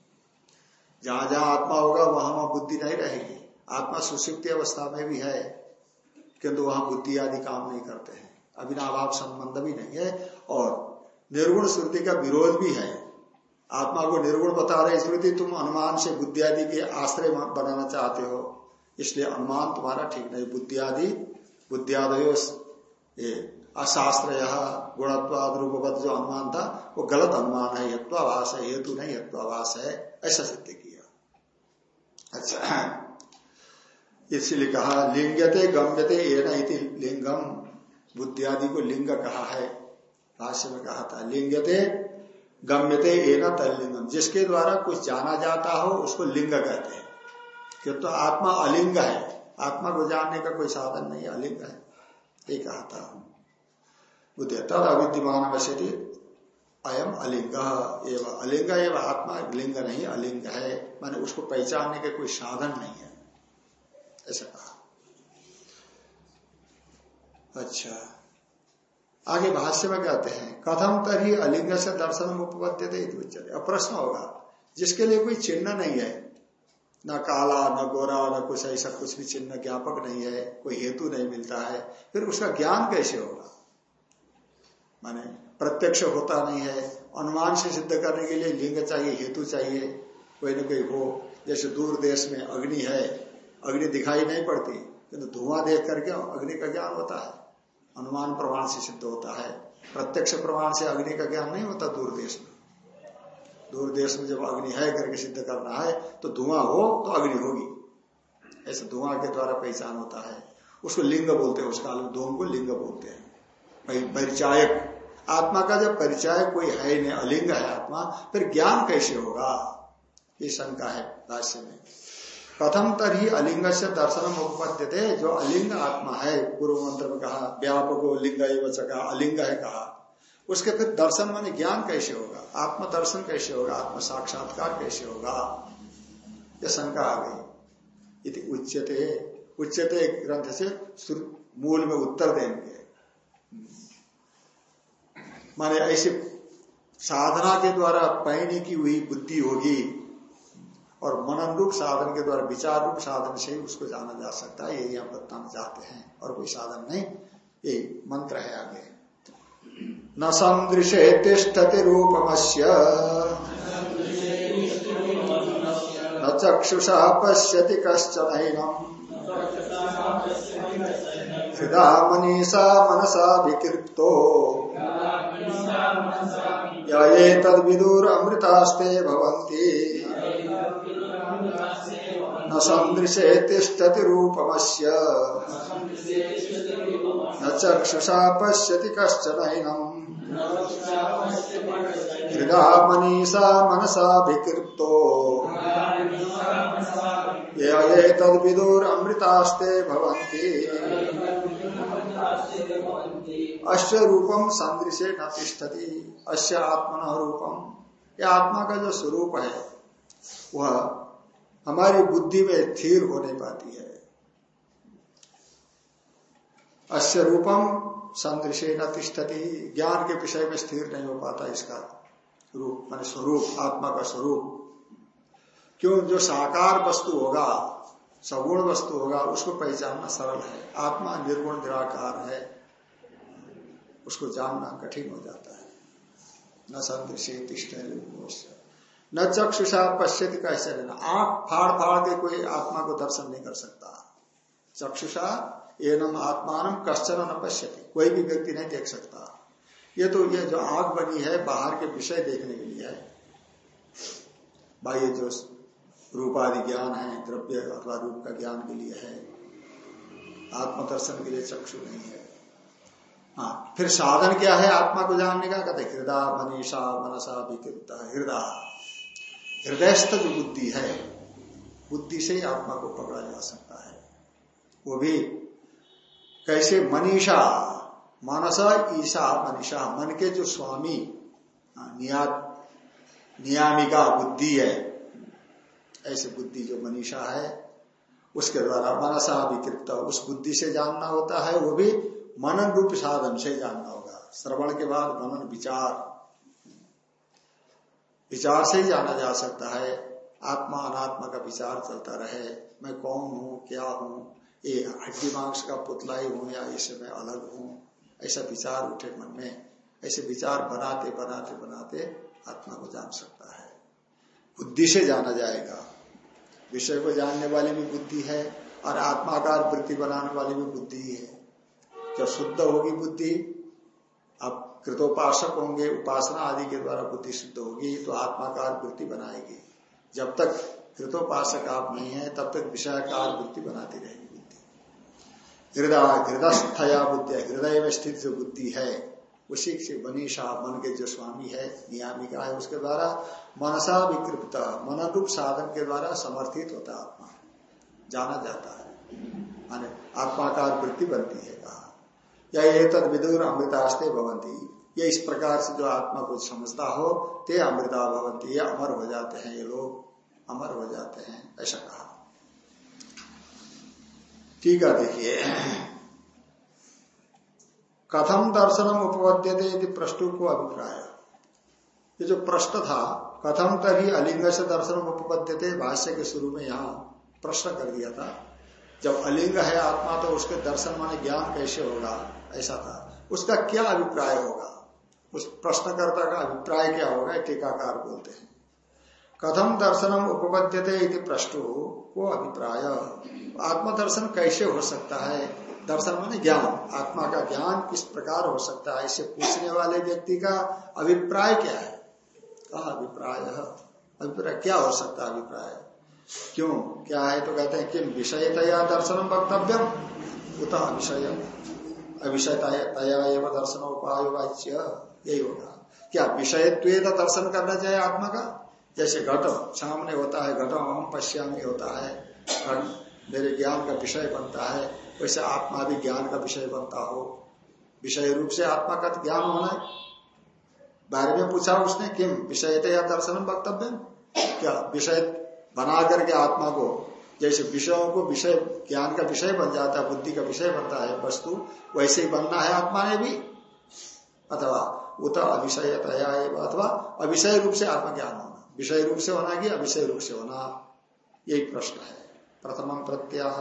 जहाँ जहाँ आत्मा होगा, वहाँ वहाँ बुद्धि नहीं रहेगी। आत्मा सुसुप्ति अवस्था में भी है, किंतु वहाँ बुद्धि आदि काम नहीं करते हैं। अविनाभाव संबंध भी नहीं है और निर्गुण श्रुति का विरोध भी है। आत्मा को निर्गुण बता रहे स्मृति तुम अनुमान से बुद्धि आदि के आश्रय बनाना चाहते हो। इसलिए अनुमान तुम्हारा ठीक नहीं। बुद्धि आदि बुद्धियादयो ये अशास्त्र गुणत्वाद रूपवत जो अनुमान था, वो गलत अनुमान है। यत्वाभाष है, हेतु नहीं यत्वाभाष है। ऐसा सिद्ध किया। अच्छा। इसलिए कहा, लिंगते गम्यते एना लिंगम। बुद्धियादि को लिंग कहा है। भाष्य में कहा था, लिंगते, गम्यते एना तलिंगम जिसके द्वारा कुछ जाना जाता हो, उसको लिंग कहते हैं। क्यों तो आत्मा अलिंग है। आत्मा को जानने का कोई साधन नहीं, अलिंग है। ये कहा था बुद्धि, तद अविद्यमान वैसे अयम अलिंग। एवं अलिंग एवं आत्मा, लिंग नहीं, अलिंग है। माने उसको पहचानने के कोई साधन नहीं है। ऐसा कहा। अच्छा। आगे भाष्य में कहते हैं, कथम तरी अलिंग से दर्शन उपपत्ति थे अब प्रश्न होगा, जिसके लिए कोई चिन्ह नहीं है, न काला, न गोरा, न कुछ ऐसा कुछ भी चिन्ह ज्ञापक नहीं है, कोई हेतु नहीं मिलता है, फिर उसका ज्ञान कैसे होगा? माने प्रत्यक्ष होता नहीं है, अनुमान से सिद्ध करने के लिए लिंग चाहिए, हेतु चाहिए, कोई ना कोई हो। जैसे दूर देश में अग्नि है, अग्नि दिखाई नहीं पड़ती, किंतु धुआँ देख करके अग्नि का ज्ञान होता है। अनुमान प्रमाण से सिद्ध होता है। प्रत्यक्ष प्रमाण से अग्नि का ज्ञान नहीं होता दूर देश में। दूर देश में जब अग्नि है, करके सिद्ध करना है तो धुआँ हो तो अग्नि होगी। ऐसे धुआँ के द्वारा पहचान होता है। उसको लिंग बोलते हैं, उस काल में धूम को लिंग बोलते हैं। परिचायक। आत्मा का जब परिचय कोई है नहीं, अलिंग है आत्मा, फिर ज्ञान कैसे होगा? ये शंका है भाष्य में। प्रथम तरही अलिंग से दर्शन उपपद्य थे जो अलिंग आत्मा है पूर्व मंत्र में कहा व्यापक लिंग का अलिंग है कहा उसके फिर दर्शन माने ज्ञान कैसे होगा? आत्म दर्शन कैसे होगा? आत्म साक्षात्कार कैसे होगा? यह शंका आ गई। इति उच्चते उच्चते ग्रंथ से मूल में उत्तर देंगे। माने ऐसे साधना के द्वारा पैनी की हुई बुद्धि होगी। और मनन रूप साधन के द्वारा विचार रूप साधन से ही उसको जाना जा सकता है यही हम बताना चाहते हैं, और कोई साधन नहीं, ये मंत्र है आगे। न संदृशे तिष्ठति रूपमस्य। न चक्षुषा पश्यति कश्चन हृदा मनीषा मनसा विकृप्तो ये तद तद्विदुरमृतास्ते भवन्ति। न रूपमस्य न चक्षुषा पश्यति कश्चनैनम् हृदा मनीषा मनसा विकृप्तो ये तद्विदुरमृतास्ते भवन्ति। अश्य रूपम संदृश्य न अश्य आत्मन रूपम यह आत्मा का जो स्वरूप है, वह हमारी बुद्धि में स्थिर हो नहीं पाती है। अश्य रूपम संदृश्य न तिष्ठती, ज्ञान के विषय में स्थिर नहीं हो पाता इसका रूप, मान स्वरूप, आत्मा का स्वरूप। क्यों? जो साकार वस्तु होगा, सगुण वस्तु होगा, उसको पहचानना सरल है। आत्मा निर्गुण, निराकार है। उसको जानना कठिन हो जाता है। न संदृशे संदृश्य न चक्षुषा पश्यति कैसे आँख फाड़ फाड़ के कोई आत्मा को दर्शन नहीं कर सकता। चक्षुषा एनम आत्मान कश्चन न पश्यति। कोई भी व्यक्ति नहीं देख सकता। ये तो ये जो आँख बनी है, बाहर के विषय देखने के लिए है। बाह्य जो रूपादि ज्ञान है, द्रव्य अथवा रूप का ज्ञान के लिए है। आत्मदर्शन के लिए चक्षु नहीं है। हाँ फिर साधन क्या है आत्मा को जानने का? कहते हृदय मनीषा, मनसा, विकृत हृदय हृदयस्थ जो बुद्धि है बुद्धि से ही आत्मा को पकड़ा जा सकता है। वो भी कैसे मनीषा मानसा ईशा मनीषा मन के जो स्वामी हाँ, नियामिका बुद्धि है ऐसे बुद्धि जो मनीषा है उसके द्वारा मनसा विकृत उस बुद्धि से जानना होता है वो भी मनन रूप साधन से जानना होगा। श्रवण के बाद मनन विचार विचार से ही जाना जा सकता है। आत्मा अनात्मा का विचार चलता रहे। मैं कौन हूँ? क्या हूँ? ये हड्डी मांस का पुतला ही हूँ या इससे मैं अलग हूँ? ऐसा विचार उठे मन में। ऐसे विचार बनाते बनाते बनाते आत्मा को जान सकता है। बुद्धि से जाना जाएगा। विषय को जानने वाली भी बुद्धि है और आत्माकार वृत्ति बनाने वाली भी बुद्धि है। जब शुद्ध होगी बुद्धि, अब कृतोपासक होंगे, उपासना आदि के द्वारा बुद्धि सिद्ध होगी तो आत्माकार वृत्ति बनाएगी। जब तक कृतोपासक आप नहीं है, तब तक विषयकार वृत्ति बनाती रहेगी बुद्धि। हृदय हृदयस्थया बुद्धि, हृदय में स्थित जो बुद्धि है, उसी से मनीषा मन के जो स्वामी है नियामिका है उसके द्वारा मनसा विकृत मन रूप साधन के द्वारा समर्थित होता आत्मा। जाना जाता है। आत्माकार वृत्ति बनती है कहा। या ये तद विदुर अमृतास्ते भवंती। ये इस प्रकार से जो आत्मा को समझता हो, ते अमृता भवंती, ये अमर हो जाते हैं ये लोग। अमर हो जाते हैं, ऐसा कहा। ठीक है, देखिए। कथम दर्शनम उपपद्यते प्रश्न को अभिप्राय। ये जो प्रश्न था, कथम तभी अलिंग से दर्शन उपपद्यते, भाष्य के शुरू में यहाँ प्रश्न कर दिया था। जब अलिंग है आत्मा तो उसके दर्शन माने ज्ञान कैसे होगा? ऐसा था। उसका क्या अभिप्राय होगा? उस प्रश्नकर्ता का अभिप्राय क्या होगा? टीकाकार बोलते हैं। कथम दर्शनम उपपद्यते प्रश्न वो अभिप्राय। आत्मदर्शन कैसे हो सकता है? दर्शन माने ज्ञान। आत्मा का ज्ञान किस प्रकार हो सकता है? इसे पूछने वाले व्यक्ति का अभिप्राय क्या है? कहा अभिप्राय। अभिप्राय क्या हो सकता है अभिप्राय? क्यों? क्या है? तो कहते हैं, किम? विषयतया दर्शनम वक्तव्यम। उत विषय। अविषयतया एवं दर्शन उपाय यही होगा। क्या विषयत्व दर्शन करना चाहिए आत्मा का? जैसे घट, सामने होता है घटम हम पश्यामी होता है। घट, मेरे ज्ञान का विषय बनता है। वैसे आत्मा भी ज्ञान का विषय बनता हो। विषय रूप से आत्मा का ज्ञान होना है। बारे में पूछा उसने, किम? विषय या दर्शन वक्तव्य क्या विषय बना करके आत्मा को, जैसे विषयों को विषय, ज्ञान का विषय बन जाता है, बुद्धि का विषय बनता है, वस्तु, वैसे ही बनना है आत्मा ने भी। अथवा उत अभिषय अथवा अभिषय रूप से आत्मा ज्ञान होना। विषय रूप से होना कि अभिषय रूप से होना? यही प्रश्न है। प्रथम प्रत्याह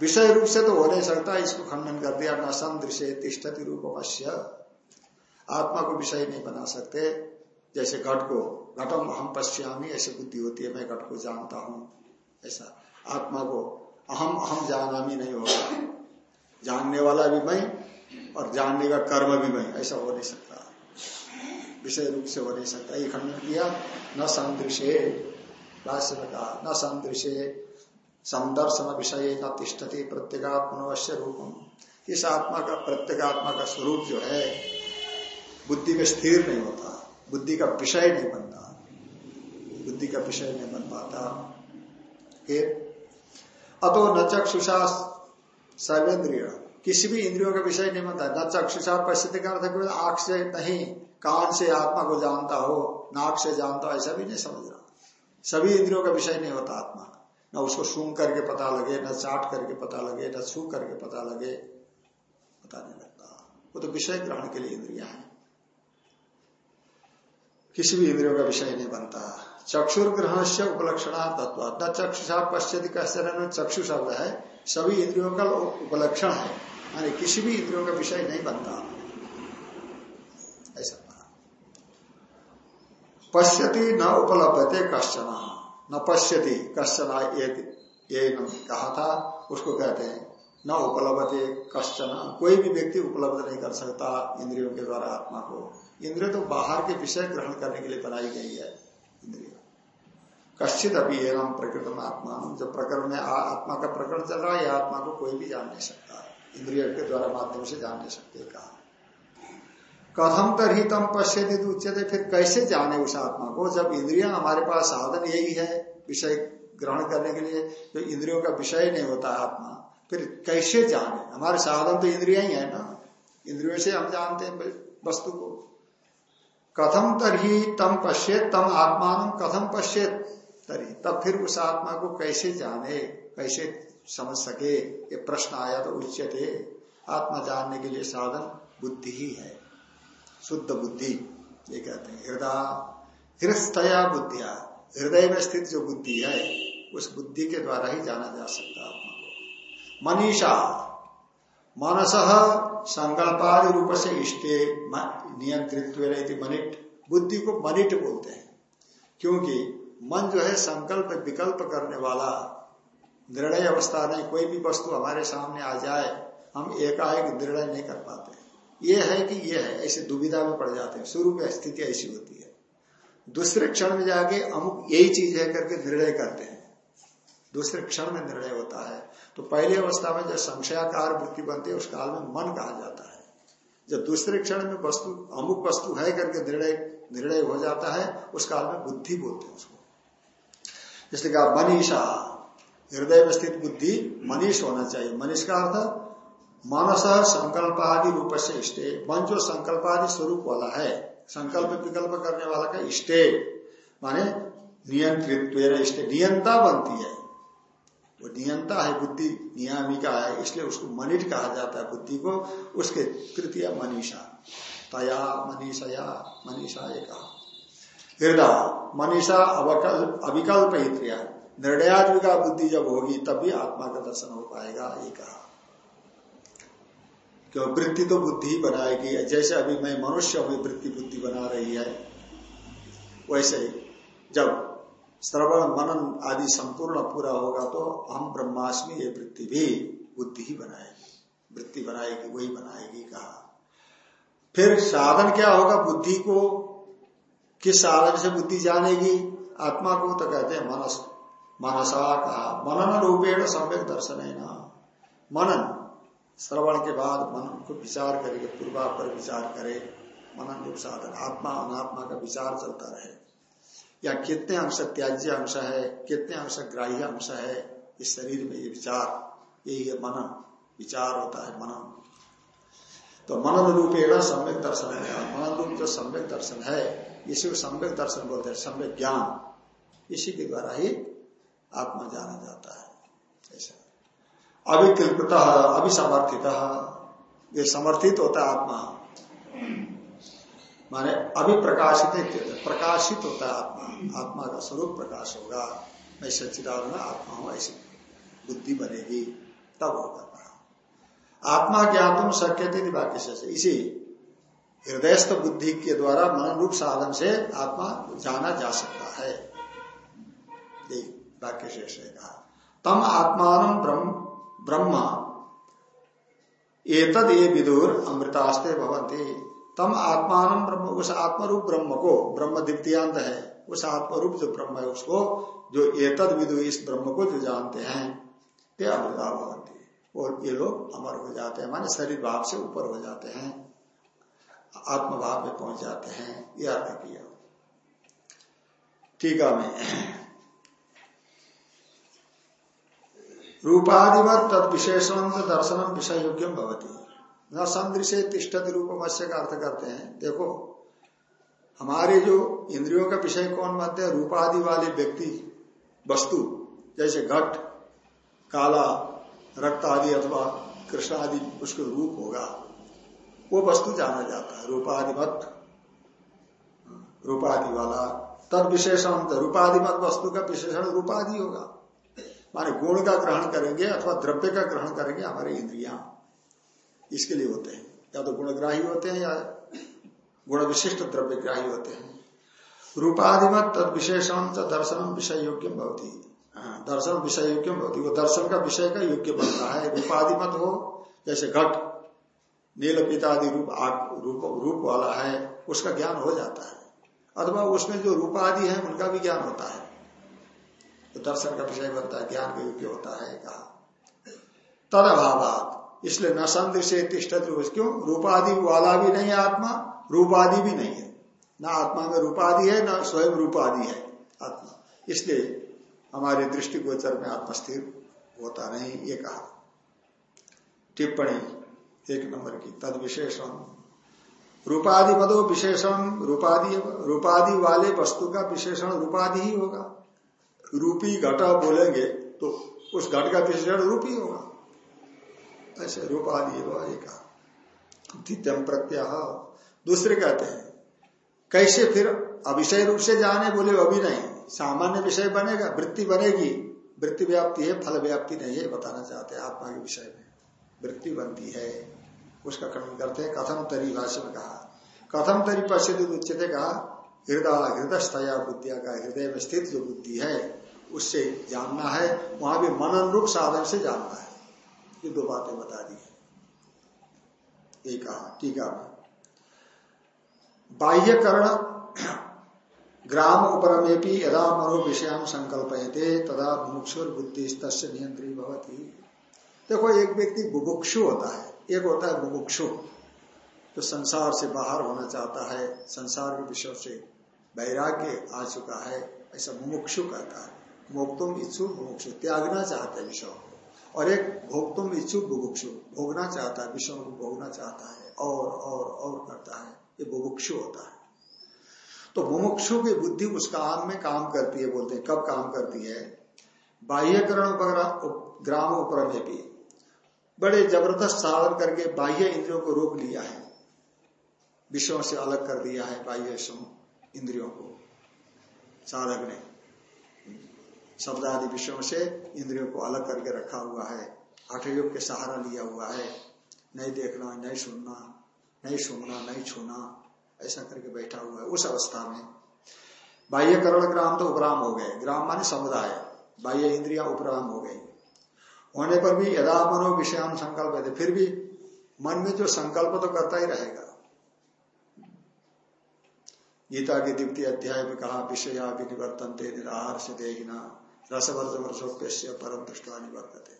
विषय रूप से तो हो नहीं सकता, इसको खंडन कर दिया, न संदृश्य तिष्ठति रूपमश्य आत्मा को विषय नहीं बना सकते। जैसे घट को घटम हम पश्यामी, ऐसे बुद्धि होती है, मैं घट को जानता हूँ। ऐसा। आत्मा को अहम अहम जानामी नहीं होगा। जानने वाला भी मैं और जानने का कर्म भी मैं, ऐसा हो नहीं सकता। विषय रूप से हो नहीं सकता। ये खंडन किया, न संदृश्य भाष्य में कहा न संदृश्य संदर्शन विषय का तिष्ठती, प्रत्येगात्मनवश्य रूपम। इस आत्मा का प्रत्येगात्मा का स्वरूप जो है, बुद्धि में स्थिर नहीं होता, बुद्धि का विषय नहीं बनता, बुद्धि का विषय नहीं बन पाता। अतो न चक्षुषा सर्वेन्द्रिय, किसी भी इंद्रियों का विषय नहीं बनता। न चक्षुषा परिस्थिति का अर्थ आँख से नहीं कान से आत्मा को जानता हो, नाक से जानता हो, ऐसा भी नहीं समझ रहा। सभी इंद्रियों का विषय नहीं होता आत्मा। न उसको सूंघ करके पता लगे, न चाट करके पता लगे, न छू करके पता लगे, पता नहीं लगता। वो तो विषय ग्रहण के लिए इंद्रिया है। किसी भी इंद्रियों का विषय नहीं बनता। चक्षुर ग्रहण से उपलक्षण तत्व। न चक्षुषा पश्चित कहते चक्षु शब्द है। सभी इंद्रियों का उपलक्षण है। यानी किसी भी इंद्रियों का विषय नहीं बनता ऐसा पश्यति न उपलब्धते कश्चन। न पश्यति कश्चना ये कहा था, उसको कहते हैं। न उपलब्धते कश्चन। कोई भी व्यक्ति उपलब्ध नहीं कर सकता इंद्रियों के द्वारा आत्मा को। इंद्रिय तो बाहर के विषय ग्रहण करने के लिए बनाई गई है, इंद्रिय। कश्चित अभी एवं प्रकृत में आत्मा जो प्रकरण में आत्मा का प्रकरण चल रहा है आत्मा को कोई भी जान नहीं सकता। इंद्रिय के द्वारा माध्यम से जान नहीं सकते, कहा। कथम तरही तम पश्यति उच्चते फिर कैसे जाने उस आत्मा को? जब इंद्रिया हमारे पास साधन यही है विषय ग्रहण करने के लिए तो इंद्रियों का विषय नहीं होता आत्मा। फिर कैसे जाने? हमारे साधन तो इंद्रिया ही है ना। इंद्रियों से हम जानते हैं वस्तु को। कथम तरही तम पश्चेत तम आत्मान कथम पश्चेत तरी, तब फिर उस आत्मा को कैसे जाने? कैसे समझ सके? ये प्रश्न आया तो उच्चते आत्मा जानने के लिए साधन बुद्धि ही है। शुद्ध बुद्धि, ये कहते हैं, हृदय हृदया बुद्धिया। हृदय में स्थित जो बुद्धि है, उस बुद्धि के द्वारा ही जाना जा सकता है आत्मा को। मनीषा, मनस संकल्पादि रूप से इष्टे नियंत्रित्व मनिट। बुद्धि को मनिट बोलते हैं, क्योंकि मन जो है संकल्प विकल्प करने वाला, निर्णय अवस्था नहीं, कोई भी वस्तु हमारे सामने आ जाए, हम एकाएक निर्णय नहीं कर पाते। ये है कि ये है, ऐसे दुविधा में पड़ जाते हैं। शुरू में स्थिति ऐसी होती है। दूसरे क्षण में जाके अमुक यही चीज़ है करके निर्णय करते हैं। दूसरे क्षण में निर्णय होता है। तो पहली अवस्था में जब संशयाकार वृत्ति बनती है, उस काल में मन कहा जाता है। जब दूसरे क्षण में वस्तु, अमुक वस्तु है करके निर्णय निर्णय हो जाता है, उस काल में बुद्धि बोलते हैं उसको। इसलिए कहा, मनीषा। हृदय में स्थित बुद्धि मनीष होना चाहिए। मनीष का अर्थ मानस संकल्प आदि रूप से इष्टे मन जो संकल्प आदि स्वरूप वाला है। संकल्प विकल्प करने वाला का इष्टे, माने नियंत्रित्व इष्टे। नियंता बनती है। वो नियंता है, बुद्धि नियामिका है, इसलिए उसको मनिट कहा जाता है बुद्धि को, उसके तृतीय मनीषा। तया मनीषया मनीषा ये कहा। हृदय मनीषा अविकल्प निर्णयात्मिका बुद्धि जब होगी तभी आत्मा का दर्शन हो पाएगा, ये कहा। क्यों वृत्ति तो बुद्धि ही बनाएगी। जैसे अभी मैं मनुष्य हूँ वृत्ति बुद्धि बना रही है। वैसे ही जब श्रवण, मनन आदि संपूर्ण पूरा होगा तो हम ब्रह्माष्टमी ये वृत्ति भी बुद्धि ही बनाएगी। वृत्ति बनाएगी, वही बनाएगी कहा। फिर साधन क्या होगा? बुद्धि को किस साधन से बुद्धि जानेगी? आत्मा को तो कहते हैं मनस, मनसा कहा। मनन रूपेण सम्यक दर्शन है ना मनन श्रवण के बाद मन को विचार करेंगे पूर्वा पर विचार करे। मनन रूप साधन, आत्मा, अनात्मा का विचार चलता रहे। या कितने अंश त्याज्य अंश है, कितने अंश ग्राह्य अंश है, इस शरीर में ये विचार यही है मनन, विचार होता है मनन। तो मनन रूपेण सम्यक दर्शन है। मनन रूप जो सम्यक दर्शन है, इसी को सम्यक दर्शन बोलते हैं, सम्यक ज्ञान। इसी के द्वारा ही आत्मा जाना जाता है। अभिकल्पित अभिसमर्थित ये समर्थित होता है आत्मा। माने अभिप्रकाशित प्रकाशित होता है आत्मा। आत्मा का स्वरूप प्रकाश होगा। मैं सच्चिदानंद आत्मा हूँ, ऐसी बुद्धि बनेगी, तब होगा आत्मा ज्ञातुम शक्य वाक्य से इसी हृदयस्थ बुद्धि के द्वारा मन रूप साधन से आत्मा जाना जा सकता है। वाक्य शेष है कहा। तम आत्मान ब्रह्म। एतद ये विदुर अमृतास्ते भवंती तम आत्मान ब्रह्म, उस आत्मरूप ब्रह्म को, ब्रह्म द्वितीयांत है, उस आत्मरूप जो ब्रह्म है उसको, जो एतद विदु इस ब्रह्म को जो जानते हैं, ते अमृता भवंती और ये लोग अमर हो जाते हैं, माने शरीर भाव से ऊपर हो जाते हैं आत्म भाव में पहुँच जाते हैं, यह अर्थ किया। टीका में रूपाधिवत तद विशेषण दर्शनम विषय योग्यम भवती। न सदृश तिष्ठत रूप मत्स्य का अर्थ करते हैं? देखो, हमारे जो इंद्रियों का विषय कौन मानते हैं? रूपादि वाले व्यक्ति, वस्तु, जैसे घट, काला रक्त आदि अथवा कृष्ण आदि उसके रूप होगा। वो वस्तु जाना जाता है रूपाधिमत रूपादि वाला तद विशेषण रूपाधिमत वस्तु का विशेषण रूपादि होगा। माने गुण का ग्रहण करेंगे अथवा द्रव्य का ग्रहण करेंगे हमारे इंद्रिया इसके लिए होते हैं। या तो गुणग्राही होते हैं या गुण विशिष्ट द्रव्य ग्राही होते हैं। रूपाधिमत तद विशेषण दर्शन विषय योग्य होती हाँ, दर्शन विषय योग्य होती वो दर्शन का विषय का योग्य बनता है। रूपाधिमत हो जैसे घट नील पितादि रूप रूप रूप वाला है उसका ज्ञान हो जाता है। अथवा उसमें जो रूपादि है उनका भी ज्ञान होता है। तो दर्शन का विषय बनता है, ज्ञान का योग्य होता है, कहा। तद अभाव इसलिए न संदृश तिष्ठत क्यों? रूपादि वाला भी नहीं है आत्मा, रूपादि भी नहीं है। न आत्मा में रूपादि है, न स्वयं रूपादि है आत्मा। इसलिए हमारे दृष्टिगोचर में आत्मा स्थिर होता नहीं, ये कहा। टिप्पणी एक नंबर की, तद विशेषण। रूपादि पदो विशेषण, रूपादि रूपादि वाले वस्तु का विशेषण रूपादि ही होगा। रूपी घटा बोलेंगे तो उस घट का विशेषण रूपी होगा। ऐसे रूप आदि एक। द्वितीयम प्रत्यय। दूसरे कहते हैं, कैसे फिर अविषय रूप से जाने बोले अभी नहीं। सामान्य विषय बनेगा, वृत्ति बनेगी। वृत्ति व्याप्ति है, फल व्याप्ति नहीं है, बताना चाहते हैं आत्मा के विषय में। वृत्ति बनती है। उसका खंडन करते हैं, कथम तरी भाष्य में कहा। कथम तरी पश्चिद उच्चते कहा हृदय हृदय बुद्धिया का हृदय में स्थित जो बुद्धि है। उससे जानना है, वहाँ भी मनन रूप साधन से जानना है। ये दो बातें बता दी है। एक टीका में। बाह्यकरण, ग्राम उपरमे भी यदा मनो विषय संकल्प तदा मुमुक्षुर बुद्धि तस्य नियंत्री भवती देखो, एक व्यक्ति बुभुक्षु होता है, एक होता है बुभुक्षु तो संसार से बाहर होना चाहता है, संसार के विषय से वैराग्य आ चुका है, ऐसा मुमुक्षु कहता है। भोक्तुम इच्छुक बुभुक्षु, त्यागना चाहता है विषय को और एक भोक्तुम इच्छुक बुभुक्षु, भोगना चाहता है विषय को भोगना चाहता है, और और और करता है। ये बुभुक्षु होता है। तो मुमुक्षु की बुद्धि उस काम में काम करती है, बोलते हैं, कब काम करती है? बाह्यकरण ग्राम उपरम में भी। बड़े ज़बरदस्त साधन करके बाह्य इंद्रियों को रोक लिया है। विषयों से अलग कर दिया है बाह्य इंद्रियों को, साधक ने। शब्द आदि विषयों से इंद्रियों को अलग करके रखा हुआ है हठयोग के सहारा लिया हुआ है। नहीं देखना, नहीं सुनना नहीं सुनना नहीं छूना, ऐसा करके बैठा हुआ है, उस अवस्था में। बाह्य करण ग्राम तो उपराम हो गए। ग्राम माने समुदाय। बाह्य इंद्रिया उपराम हो गई। होने पर भी यदा मनो विषयान संकल्प है, फिर भी मन में जो संकल्प तो करता ही रहेगा। गीता के द्वितीय अध्याय में कहा, विषया विनिवर्तन निराहार से देखना रसवर्जन रसोप्य परम दृष्टवा निवर्तते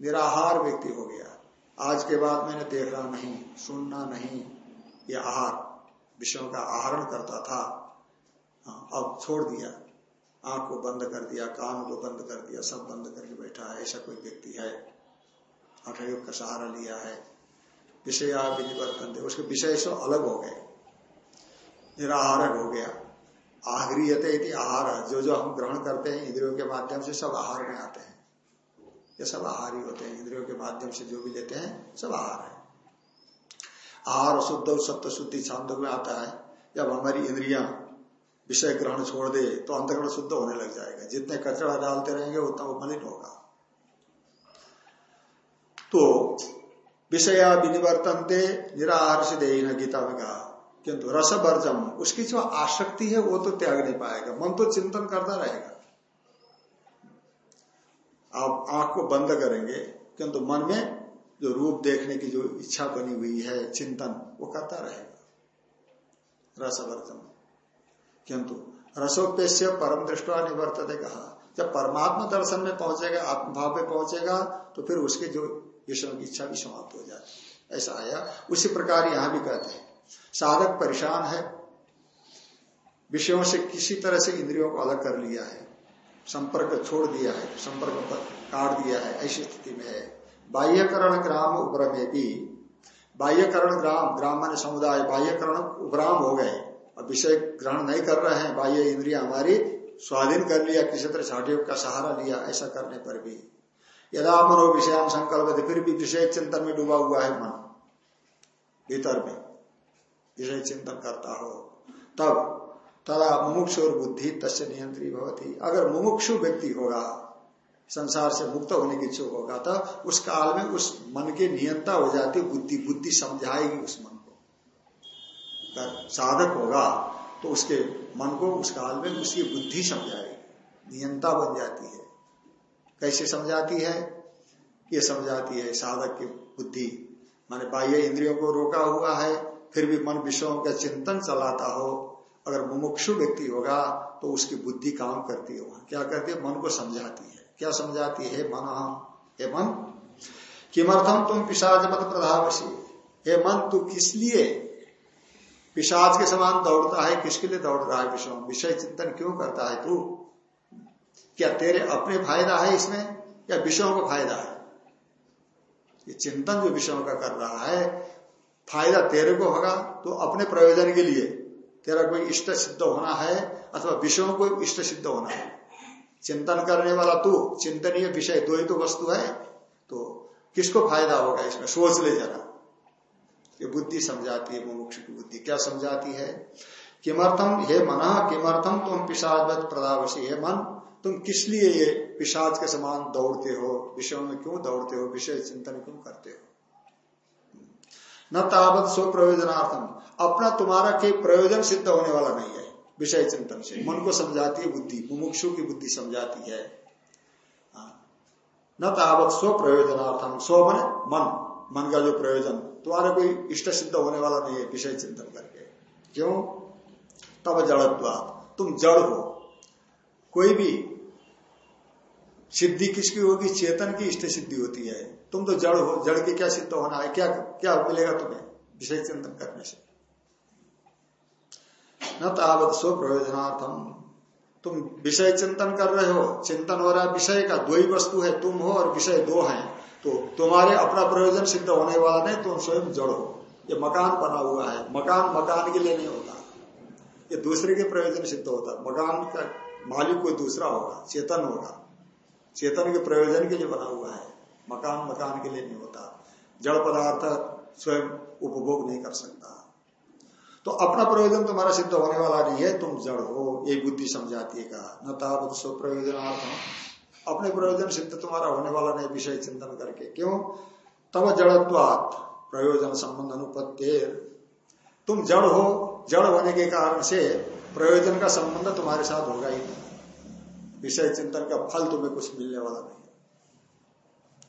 निराहार व्यक्ति हो गया। आज के बाद मैंने देखना नहीं सुनना नहीं ये आहार विषयों का आहरण करता था। हाँ, अब छोड़ दिया। आँख को बंद कर दिया कान को बंद कर दिया सब बंद करके बैठा है ऐसा कोई व्यक्ति है? हठयोग का सहारा लिया है। विषय विनिवर्तन थे उसके विषय से अलग हो गए। निराहारक हो गया। आहग्रियते आहार। जो जो हम ग्रहण करते हैं, इंद्रियों के माध्यम से सब आहार में आते हैं। ये सब आहार ही होते हैं। इंद्रियों के माध्यम से जो भी लेते हैं, सब आहार है। आहार शुद्ध सत्य शुद्धि छांद में आता है। जब हमारी इंद्रिया विषय ग्रहण छोड़ दे तो अंतग्रहण शुद्ध होने लग जाएगा। जितने कचरा डालते रहेंगे, उतना वो मलिन होगा। तो विषया विनिवर्तनते निराहार से दे गीता में कहा किंतु रस वर्जम उसकी जो आसक्ति है वो तो त्याग नहीं पाएगा। मन तो चिंतन करता रहेगा। आप आँख को बंद करेंगे, किंतु मन में जो रूप देखने की जो इच्छा बनी हुई है, चिंतन, वो करता रहेगा। रसवर्जम किंतु रसोपेश परम दृष्टवा निवर्तते कहा। जब परमात्मा दर्शन में पहुंचेगा, आत्मभाव में पहुंचेगा तो फिर उसके जो विषयों की इच्छा भी समाप्त हो जाती ऐसा आया। उसी प्रकार यहाँ भी कहते हैं। साधक परेशान है। विषयों से किसी तरह से इंद्रियों को अलग कर लिया है। संपर्क छोड़ दिया है, संपर्क काट दिया है, ऐसी स्थिति में है। बाह्यकरण ग्राम उपरमे भी। बाह्यकरण ग्राम ग्राम मान समुदाय बाह्यकरण उपराम हो गए। अब विषय ग्रहण नहीं कर रहे हैं, बाह्य इंद्रिया हमारी स्वाधीन कर लिया, किसी तरह साठयोग का सहारा लिया, ऐसा करने पर भी। यदा मनो विषयान संकल्प फिर भी विषय चिंतन में डूबा हुआ है मन। भीतर में। विषय चिंतन करता हो। तब तदा मुमुक्षु और बुद्धि तस्य नियंत्री भवती। अगर मुमुक्षु व्यक्ति होगा, संसार से मुक्त होने की इच्छुक होगा तो उस काल में उस मन के नियंता हो जाती, बुद्धि बुद्धि समझाएगी उस मन को। अगर साधक होगा तो उसके मन को उस काल में उसकी बुद्धि समझाएगी। नियंता बन जाती है। कैसे समझाती है? ये समझाती है साधक की बुद्धि। माने बाह्य इंद्रियों को रोका हुआ है फिर भी मन विषयों का चिंतन चलाता हो, अगर मुमुक्षु व्यक्ति होगा तो उसकी बुद्धि काम करती है क्या करती है? मन को समझाती है। क्या समझाती है? मन, हे। मन किमर्थम तुम पिशाच मत प्रधावशी हे मन, तू किस लिए पिशाच के समान दौड़ता है? किसके लिए दौड़ रहा है विषय? विषय चिंतन क्यों करता है तू? क्या तेरे अपने फ़ायदा है इसमें, या विषयों का फ़ायदा है? ये चिंतन जो विषयों का कर रहा है फ़ायदा तेरे को होगा तो अपने प्रयोजन के लिए तेरा कोई इष्ट सिद्ध होना है, अथवा विषयों को इष्ट सिद्ध होना है। चिंतन करने वाला तू, चिंतनीय विषय, दो ही तो वस्तु है तो किसको फ़ायदा होगा इसमें? सोच ले जरा। ये बुद्धि समझाती है, मुमुक्ष की बुद्धि। क्या समझाती है? किमर्थम, हे मना, किमर्थम तुम पिशाच प्रदावशी। हे मन, तुम किस लिए ये पिशाच के समान दौड़ते हो? विषयों में क्यों दौड़ते हो? विषय चिंतन क्यों करते हो? न तावत स्व प्रयोजनार्थम अपना तुम्हारा के प्रयोजन सिद्ध होने वाला नहीं है। विषय चिंतन से। मन को समझाती है बुद्धि। मुमुक्षु की बुद्धि समझाती है। हाँ। न तावत स्व प्रयोजनार्थम स्व मन मन। मन का जो प्रयोजन। तुम्हारा कोई इष्ट सिद्ध होने वाला नहीं है विषय चिंतन करके। क्यों? तब जड़त्वा तुम जड़ हो। कोई भी सिद्धि किसकी होगी? चेतन की इष्ट सिद्धि होती है। तुम तो जड़ हो, जड़ के क्या सिद्ध होना है? क्या क्या मिलेगा तुम्हें विषय चिंतन करने से? न तावत स्व प्रयोजनार्थम तुम विषय चिंतन कर रहे हो, चिंतन हो रहा है विषय का, दो ही वस्तु है, तुम हो और विषय दो हैं। तो तुम्हारे अपना प्रयोजन सिद्ध होने वाला नहीं, तुम स्वयं जड़ हो। ये मकान बना हुआ है, मकान मकान के लिए नहीं होता। ये दूसरे के प्रयोजन सिद्ध होता, मकान का मालिक कोई दूसरा होगा, चेतन होगा। चेतन के प्रयोजन के लिए बना हुआ है। मकान मकान के लिए नहीं होता। जड़ पदार्थ स्वयं उपभोग नहीं कर सकता। तो अपना प्रयोजन तुम्हारा सिद्ध होने वाला नहीं है, तुम जड़ हो, ये बुद्धि समझाती है कहा। न तावत स्व प्रयोजनार्थ अपने प्रयोजन सिद्ध तुम्हारा होने वाला नहीं, विषय चिंतन करके। क्यों? तब जड़त्वात प्रयोजन संबंध अनुपत्ति तुम जड़ हो, जड़ होने के कारण से प्रयोजन का संबंध तुम्हारे साथ होगा ही नहीं। विषय चिंतन का फल तुम्हें कुछ मिलने वाला नहीं।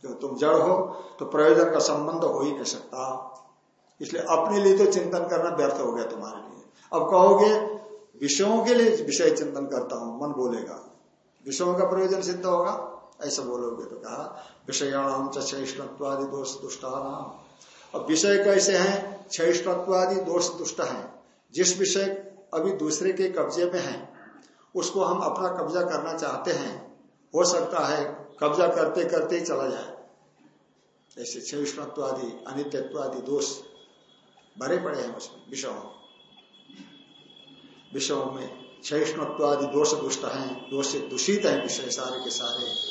जो तुम जड़ हो तो प्रयोजन का संबंध हो ही नहीं सकता। इसलिए अपने लिए तो चिंतन करना व्यर्थ हो गया तुम्हारे लिए। अब कहोगे, विषयों के लिए विषय चिंतन करता हूँ, मन बोलेगा। विषयों का प्रयोजन सिद्ध होगा, ऐसा बोलोगे तो कहा विषयाणाम चैष्णत्वादि दोष दुष्टानाम अब विषय कैसे हैं? छैष्णत्वादि दोष दुष्ट हैं। जिस विषय अभी दूसरे के कब्जे में है, उसको हम अपना कब्जा करना चाहते हैं। हो सकता है कब्जा करते करते ही चला जाए। ऐसे छैष्णत्वादि अनित्यत्वादि दोष भरे पड़े हैं उसमें, विषयों विषयों में सहिष्णुत्वादि दोष दुष्ट हैं, दोष से दूषित है विषय सारे के सारे।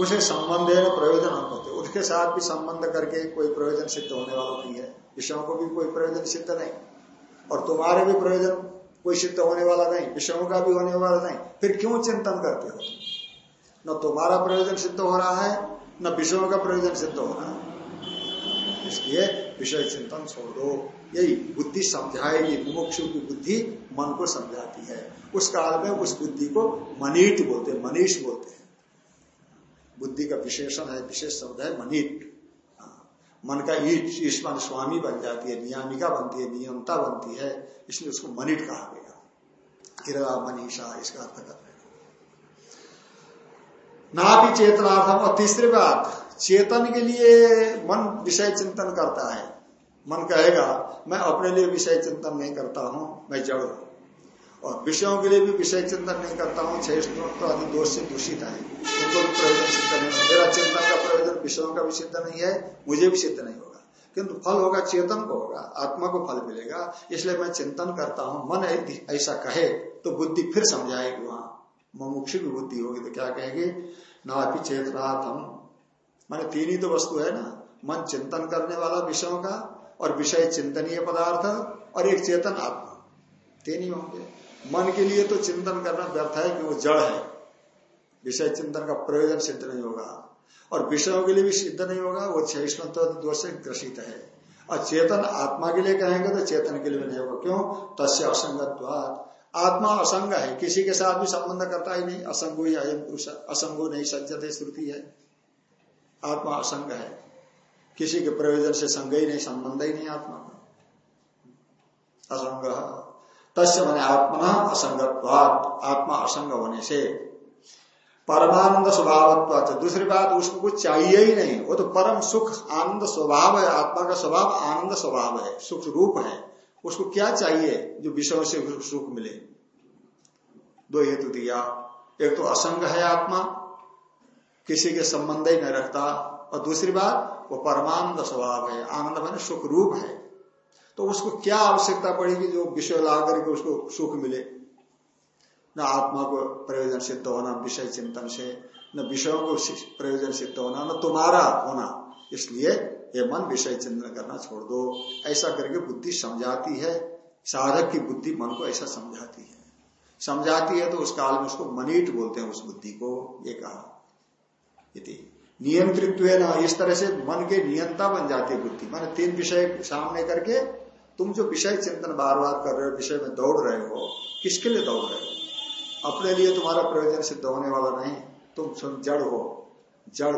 उसे संबंध है, प्रयोजन होते उसके साथ भी संबंध करके कोई प्रयोजन सिद्ध होने वाला नहीं है। विषयों को भी कोई प्रयोजन सिद्ध नहीं। और तुम्हारे भी प्रयोजन कोई सिद्ध होने वाला नहीं, विषयों का भी होने वाला नहीं। फिर क्यों चिंतन करते हो? न तुम्हारा प्रयोजन सिद्ध हो रहा है, न विषयों का प्रयोजन सिद्ध हो रहा है। इसलिए विषय चिंतन छोड़। दो यही बुद्धि समझाएगी, मुमुक्षु की बुद्धि मन को समझाती है। उस काल में उस बुद्धि को मनीट बोलते हैं, मनीष बोलते हैं। बुद्धि का विशेषण है, विशेष शब्द है मनीट। हाँ। मन का ईट, ईश्वर स्वामी बन जाती है, नियामिका बनती है, नियमता बनती है, इसलिए उसको मनिट कहा गया। हिरा मनीषा, इसका अर्थ कर रहे ना भी चेतनार्थम और तीसरी बात, चेतन के लिए मन विषय चिंतन करता है। मन कहेगा, मैं अपने लिए विषय चिंतन नहीं करता हूँ, मैं जड़ हूँ। और विषयों के लिए भी विषय चिंतन नहीं करता हूँ, छह तो आदि दोष से दूषित है। उनको भी प्रयोजन सिद्ध नहीं मेरा चिंतन का प्रयोजन विषयों का भी सिद्ध नहीं है, मुझे भी सिद्ध नहीं होगा। किंतु फल होगा, चेतन को होगा, आत्मा को फल मिलेगा, इसलिए मैं चिंतन करता हूँ, मन ऐसा कहे तो बुद्धि फिर समझाएगी वहाँ। मुमुक्षु बुद्धि होगी तो क्या कहेंगे? ना भी चेतनार्थम। माने तीन ही तो वस्तु है ना? मन चिंतन करने वाला विषयों का और विषय चिंतनीय पदार्थ और एक चेतन आत्मा। तीन ही होंगे। मन के लिए तो चिंतन करना व्यर्थ है कि वो जड़ है। विषय चिंतन का प्रयोजन सिद्ध नहीं होगा। और विषयों के लिए भी सिद्ध नहीं होगा, वो सहिष्णुत्व दोष से ग्रसित है। और चेतन आत्मा के लिए कहेंगे तो चेतन के लिए नहीं होगा। क्यों? तस्य असंगत्वात। आत्मा असंग है, किसी के साथ भी संबंध करता ही नहीं, असंगो ही अयम पुरुष असंगो नहीं, सज्जते श्रुति है। आत्मा असंग है, किसी के प्रयोजन से संग ही नहीं, संबंध ही नहीं आत्मा का असंग। तस्य मैंने आत्मा असंगत्वात, आत्मा असंग होने से। परमानंद स्वभाव दूसरी बात, उसको कुछ चाहिए ही नहीं। वो तो परम सुख, आनंद स्वभाव है, आत्मा का स्वभाव आनंद स्वभाव है, सुख रूप है। उसको क्या चाहिए जो विषयों से सुख मिले? दो हेतु दिया। एक तो असंग है आत्मा, किसी के संबंध ही नहीं रखता। और दूसरी बात, वो परमानंद स्वभाव है, आनंद मैंने सुख रूप है। तो उसको क्या आवश्यकता पड़ेगी जो विषय ला करके उसको सुख मिले? न आत्मा को प्रयोजन सिद्ध होना विषय चिंतन से, न विषयों को प्रयोजन सिद्ध होना, न तुम्हारा होना। इसलिए ये मन विषय चिंतन करना छोड़ दो। ऐसा करके बुद्धि समझाती है। साधक की बुद्धि मन को ऐसा समझाती है। समझाती है तो उस काल में उसको मनीट बोलते हैं उस बुद्धि को। ये कहा। नियंत्रित्व इस तरह से मन के नियंता बन जाती है बुद्धि। मान तीन विषय सामने करके तुम जो विषय चिंतन बार बार कर रहे हो, विषय में दौड़ रहे हो, किसके लिए दौड़ रहे हो? अपने लिए तुम्हारा प्रयोजन सिद्ध होने वाला नहीं। तुम जड़ हो। जड़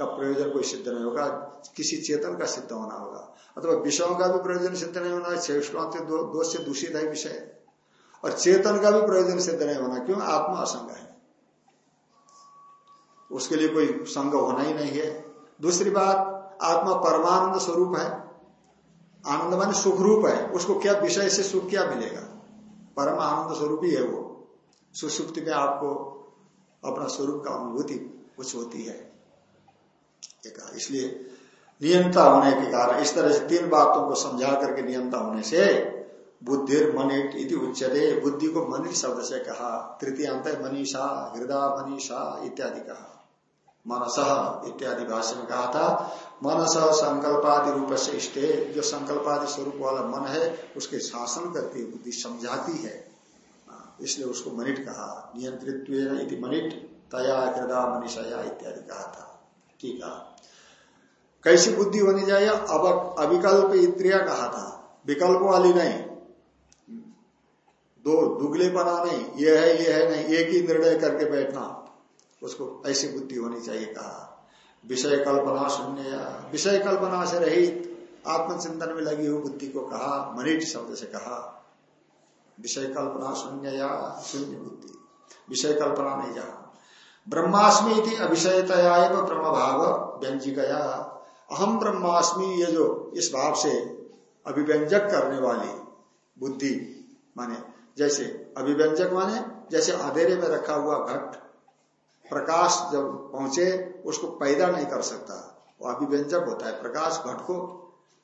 का प्रयोजन कोई सिद्ध नहीं होगा, किसी चेतन का सिद्ध होना होगा। अथवा विषयों का भी प्रयोजन सिद्ध नहीं होना है दोष से दूषित है विषय। और चेतन का भी प्रयोजन सिद्ध नहीं होना, क्यों? आत्मा असंग है। उसके लिए कोई संग होना ही नहीं है। दूसरी बात, आत्मा परमानंद स्वरूप है। आनंद मान सुख रूप है। उसको क्या विषय से सुख क्या मिलेगा? परम आनंद स्वरूप ही है वो। सुसुप्ति में आपको अपना स्वरूप का अनुभूति कुछ होती है। इसलिए नियंता होने के कारण, इस तरह से तीन बातों को समझा करके नियंता होने से बुद्धि मनिट इति उच्चते बुद्धि को मनिट शब्द से कहा तृतीय अंत मनीषा हृदय मनीषा इत्यादि कहा। मनस इत्यादि भाषा में कहा था, मनस संकल्पादि रूप से इष्टे, जो संकल्पादि स्वरूप वाला मन है, उसके शासन करती है बुद्धि समझाती है। इसलिए उसको मनिट कहा नियंत्रित्व मनिट तया हृदय मनीषया इत्यादि कहा था। ठीक है कैसी बुद्धि होनी चाहिए? अब, अविकल्प इंद्रिया कहा था? विकल्प वाली नहीं। दो दुगले बना नहीं। ये है ये है नहीं। एक ही निर्णय करके बैठना। उसको ऐसी बुद्धि होनी चाहिए कहा? विषय कल्पना शून्य विषय कल्पना से रहित आत्मचिंतन में लगी हुई बुद्धि को कहा मनीट शब्द से कहा, विषय कल्पना शून्य या शून्य बुद्धि। विषय कल्पना नहीं जहा। ब्रह्मास्मि थी अभिषयतया ब्रह्म भाव व्यंजिकया। अहम ब्रह्मास्मि ये जो इस भाव से अभिव्यंजक करने वाली बुद्धि, माने जैसे अभिव्यंजक माने जैसे अंधेरे में रखा हुआ घट प्रकाश जब पहुँचे, उसको पैदा नहीं कर सकता। वो अभिव्यंजक होता है। प्रकाश घट को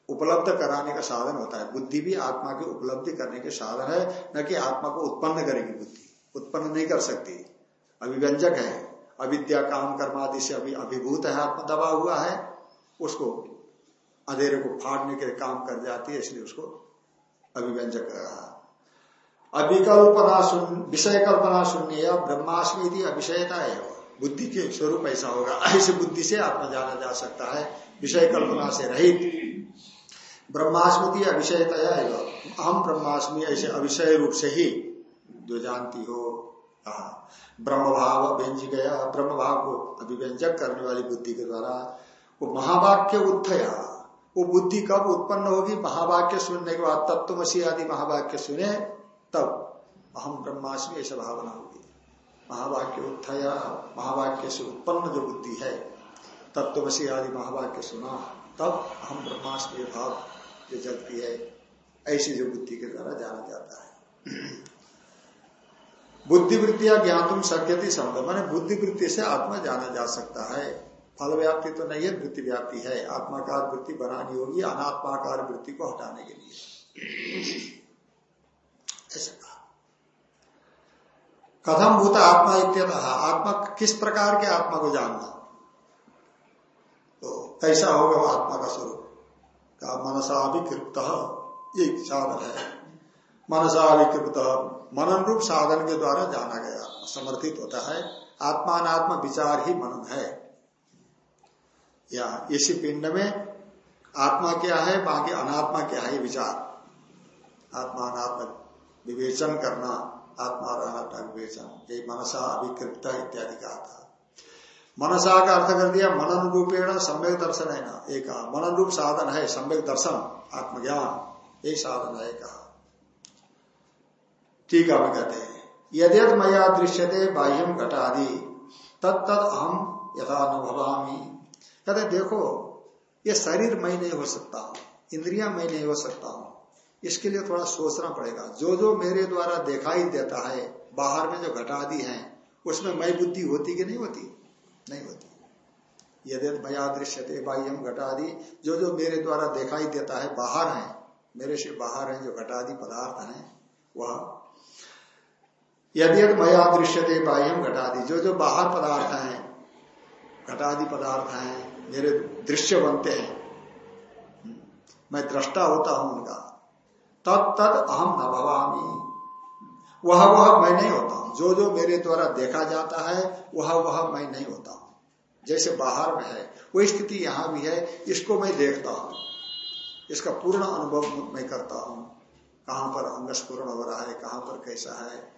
उपलब्ध कराने का साधन होता है। बुद्धि भी आत्मा की उपलब्धि करने के साधन है। न कि आत्मा को उत्पन्न करेगी बुद्धि। उत्पन्न नहीं कर सकती। अभिव्यंजक है। अविद्या, काम, कर्मादि से अभी अभिभूत है। आत्मा दबा हुआ है। उसको अंधेरे को फाड़ने के काम कर जाती है, इसलिए उसको अभिव्यंजक रहा अभिकल्पना सुन विषय कल्पना सुनने या ब्रह्मास्मि अभिषयता है बुद्धि के स्वरूप ऐसा होगा, ऐसे बुद्धि से आत्मा जाना जा सकता है विषय कल्पना से रहित। ब्रह्मास्मृति अभिषयतया हम ब्रह्मास्मि, ऐसे अभिषय रूप से ही जो जानती हो, कहा। ब्रह्म भाव व्यंज गया ब्रह्म भाव को अभिव्यंजक करने वाली बुद्धि के द्वारा वो महावाक्य उत्थया वो बुद्धि कब उत्पन्न होगी? महावाक्य सुनने के बाद तत्वमसी आदि महावाक्य सुने, तब अहम ब्रह्मास्मि ऐसा भावना होगी। महावाक्य उत्थया महावाक्य से उत्पन्न जो बुद्धि है तत्वसी आदि महावाक्य सुना, तब हम ब्रह्मास्मि भाव जो जगती है, ऐसी जो बुद्धि के द्वारा जाना जाता है। बुद्धिवृत्तिया ज्ञातुम सक्यति शब्द माने बुद्धिवृत्ति से आत्मा जाना जा सकता है। फल व्याप्ति तो नहीं है वृत्ति व्याप्ति है। आत्माकार वृत्ति बनानी होगी, अनात्माकार वृत्ति को हटाने के लिए। ऐसा कहा। कथम भूत आत्मा इत्यतः, आत्मा किस प्रकार के आत्मा को जानना? तो कैसा होगा वो आत्मा का स्वरूप? का मनसाभिकृत ये साधन है। मनसाभिकृत मनन रूप साधन के द्वारा जाना गया, समर्थित होता है। आत्मात्म विचार ही मनन है। या इसी पिंड में आत्मा क्या है, बाकी अनात्मा क्या है विचार। आत्मा अनात्म विवेचन करना, आत्मा और अनात्मा विवेचन। ये मनसा अभिकृत इत्यादि कहा था मनसा का अर्थ कर दिया मनन रूपेण सम्यक दर्शन है ना एक मनन रूप साधन है, सम्यक दर्शन, आत्मज्ञान यही साधन है कहा। ठीक है कहते हैं। यदि मया दृश्यते बाह्यम घटादि तत्त अहम यथा अनुभवामी कहते देखो, ये शरीर मैं नहीं हो सकता हूँ इंद्रिया मैं नहीं हो सकता। हूँ इसके लिए थोड़ा सोचना पड़ेगा। जो जो मेरे द्वारा दिखाई देता है, बाहर में जो घटादि है, उसमें मैं बुद्धि होती कि नहीं होती? नहीं होती। यदि मया दृश्यते बाह्यम घटादि जो जो मेरे द्वारा दिखाई देता है, बाहर है, मेरे से बाहर है जो घटादि पदार्थ है, वह यदि मया दृश्यते बाह्यम घटादि जो जो बाहर पदार्थ है, घटादि पदार्थ है मेरे दृश्य बनते हैं। मैं दृष्टा होता हूँ उनका। तत् तद अहम न भवामी। वह वह मैं नहीं होता हूँ। जो जो मेरे द्वारा देखा जाता है, वह वह मैं नहीं होता हूँ। जैसे बाहर में है वही स्थिति यहाँ भी है, इसको मैं देखता हूँ। इसका पूर्ण अनुभव मैं करता हूँ। कहाँ पर अंगस पूर्ण हो रहा है, कहाँ पर कैसा है?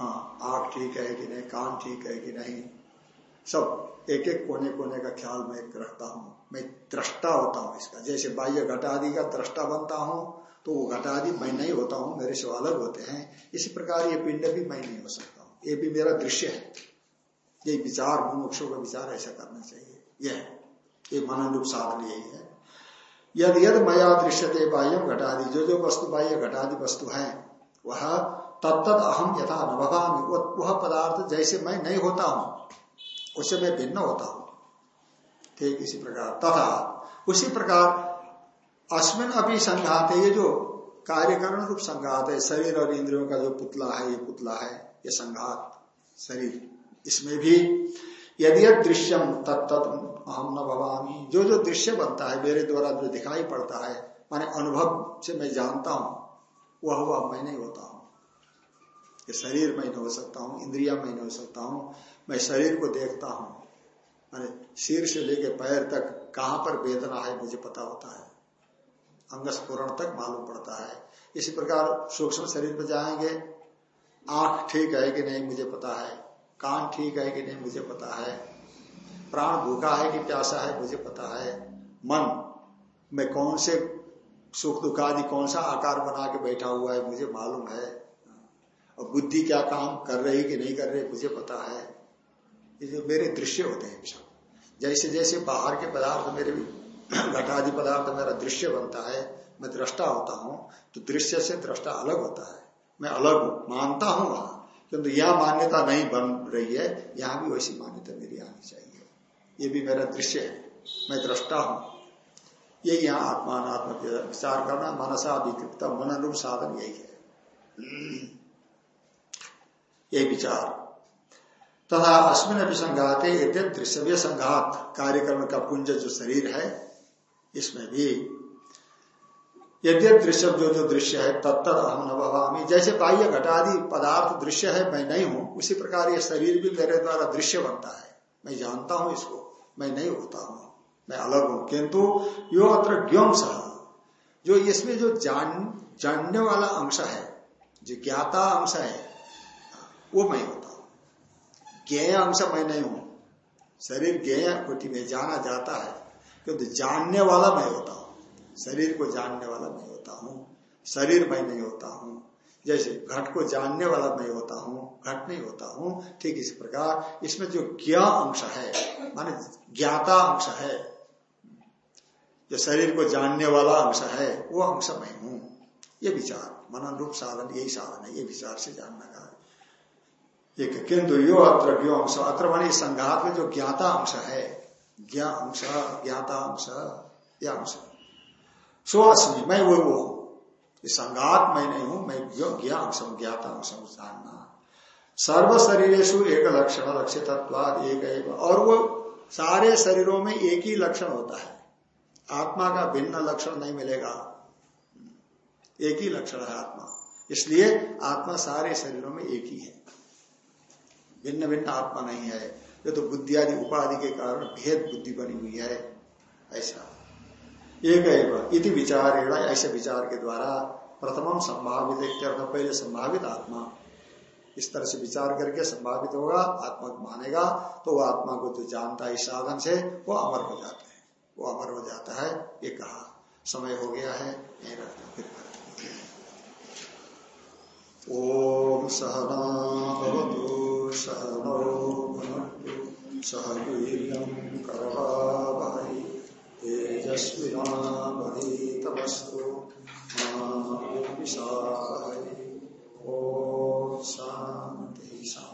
हाँ आग ठीक है कि नहीं, कान ठीक है कि नहीं? सब एक एक कोने कोने का ख्याल मैं रखता हूँ। मैं दृष्टा होता हूँ इसका। जैसे बाह्य घटादि का दृष्टा बनता हूँ तो वो घटादि मैं नहीं होता हूँ, मेरे से अलग होते हैं। इसी प्रकार ये पिंड भी मैं नहीं हो सकता हूँ। ये भी मेरा दृश्य है। ये विचार, मुमुक्षों का विचार ऐसा करना चाहिए। यह ये मनन रूप साधन यही है। यद यद मया दृश्यते बाह्यम घटादि, जो जो वस्तु बाह्य घटादि वस्तु है, वह तत्त अहम यथा अनुभवामी वह पदार्थ जैसे मैं नहीं होता हूँ उससे मैं भिन्न होता हूँ। ठीक इसी प्रकार। तथा उसी प्रकार अश्विन अभी संघात है ये जो कार्यकरण रूप संघात है, शरीर और इंद्रियों का जो पुतला है, ये पुतला है, ये संघात शरीर। इसमें भी यदि दृश्यम तत्त अहम न भवामी। जो जो दृश्य बनता है, मेरे द्वारा जो दिखाई पड़ता है, माने अनुभव से मैं जानता हूँ, वह वह मैं नहीं होता हूँ। ये शरीर मैं नहीं हो सकता हूँ इंद्रिया मैं नहीं हो सकता हूँ मैं शरीर को देखता हूँ। माने सिर से लेके पैर तक कहाँ पर वेदना है, मुझे पता होता है। अंग तक मालूम पड़ता है। इसी प्रकार सूक्ष्म शरीर पर जाएँगे, आँख ठीक है कि नहीं मुझे पता है, कान ठीक है कि नहीं मुझे पता है, प्राण भूखा है कि प्यासा है मुझे पता है, मन में कौन से सुख दुख आदि, कौन सा आकार बना के बैठा हुआ है, मुझे मालूम है। और बुद्धि क्या काम कर रही कि नहीं कर रही, मुझे पता है। जो मेरे दृश्य होते हैं सब जैसे जैसे बाहर के पदार्थ मेरे (clears throat) घटादि पदार्थ मेरा दृश्य बनता है, मैं दृष्टा होता हूँ तो दृश्य से दृष्टा अलग होता है। मैं अलग हूँ, मानता हूँ वहाँ, किंतु यह मान्यता नहीं बन रही है, यहाँ भी वैसी मान्यता मेरी आनी चाहिए। ये भी मेरा दृश्य है, मैं दृष्टा हूँ। ये यहाँ आत्मात्म विचार करना, मनसा विकृत मन अनुरूप साधन यही है। (clears throat) यही विचार। तथा अश्विन अभिसंघाते यद्य दृश्य संघात कार्यक्रम का पुंज जो शरीर है, इसमें भी यद्य दृश्य जो जो दृश्य है तत्त अहम न भवामी। जैसे बाह्य घटादि पदार्थ दृश्य है, मैं नहीं हूँ, उसी प्रकार ये शरीर भी मेरे द्वारा दृश्य बनता है। मैं जानता हूँ इसको, मैं नहीं होता हूँ, मैं अलग हूँ। किंतु यो अत्र ज्ञंश जो इसमें जो जान, जानने वाला अंश है, जो ज्ञाता अंश है, वो मैं होता ज्ञेय अंश मैं नहीं हूँ। शरीर ज्ञेय कोटि में जाना जाता है किंतु जानने वाला मैं होता हूँ। शरीर को जानने वाला मैं होता हूँ। शरीर मैं नहीं होता हूँ। जैसे घट को जानने वाला मैं होता हूँ, घट नहीं होता हूँ, ठीक इस प्रकार। इसमें जो ज्ञा अंश है, माने ज्ञाता अंश है, जो शरीर को जानने वाला अंश है, वो अंश मैं हूँ। ये विचार मनन रूप साधन, यही साधन है, ये विचार से जानना का एक किंतु यो अत्र यो अंश अत्र मानी संघात में जो ज्ञाता अंश है, ज्ञा अंश, ज्ञाता अंश यह अंश। सो अस्मी मैं वो वो हूँ। संघात मैं नहीं हूँ, मैं ज्ञा अंश हूँ, ज्ञाता अंश हूँ, जानना। सर्व शरीरेशु एक लक्षण लक्षित एक, और वो सारे शरीरों में एक ही लक्षण होता है। आत्मा का भिन्न लक्षण नहीं मिलेगा। एक ही लक्षण है आत्मा। इसलिए आत्मा सारे शरीरों में एक ही है। भिन्न भिन्न आत्मा नहीं है ये तो बुद्धि आदि, उपाधि के कारण भेद बुद्धि बनी हुई है, ऐसा। एक इति विचार ऐसे विचार के द्वारा प्रथम संभावित पहले संभावित आत्मा। इस तरह से विचार करके संभावित होगा, आत्मा को मानेगा तो वह आत्मा को जो जानता है इस साधन से, वो अमर हो जाता है। वो अमर हो जाता है, ये कहा। समय हो गया है, नहीं रखता फिर ॐ सहना भवतु सहनौ सह वीर करवावहै। तेजस्विनावधीतमस्तु मा विषावहै ॐ शान्ति शान्ति।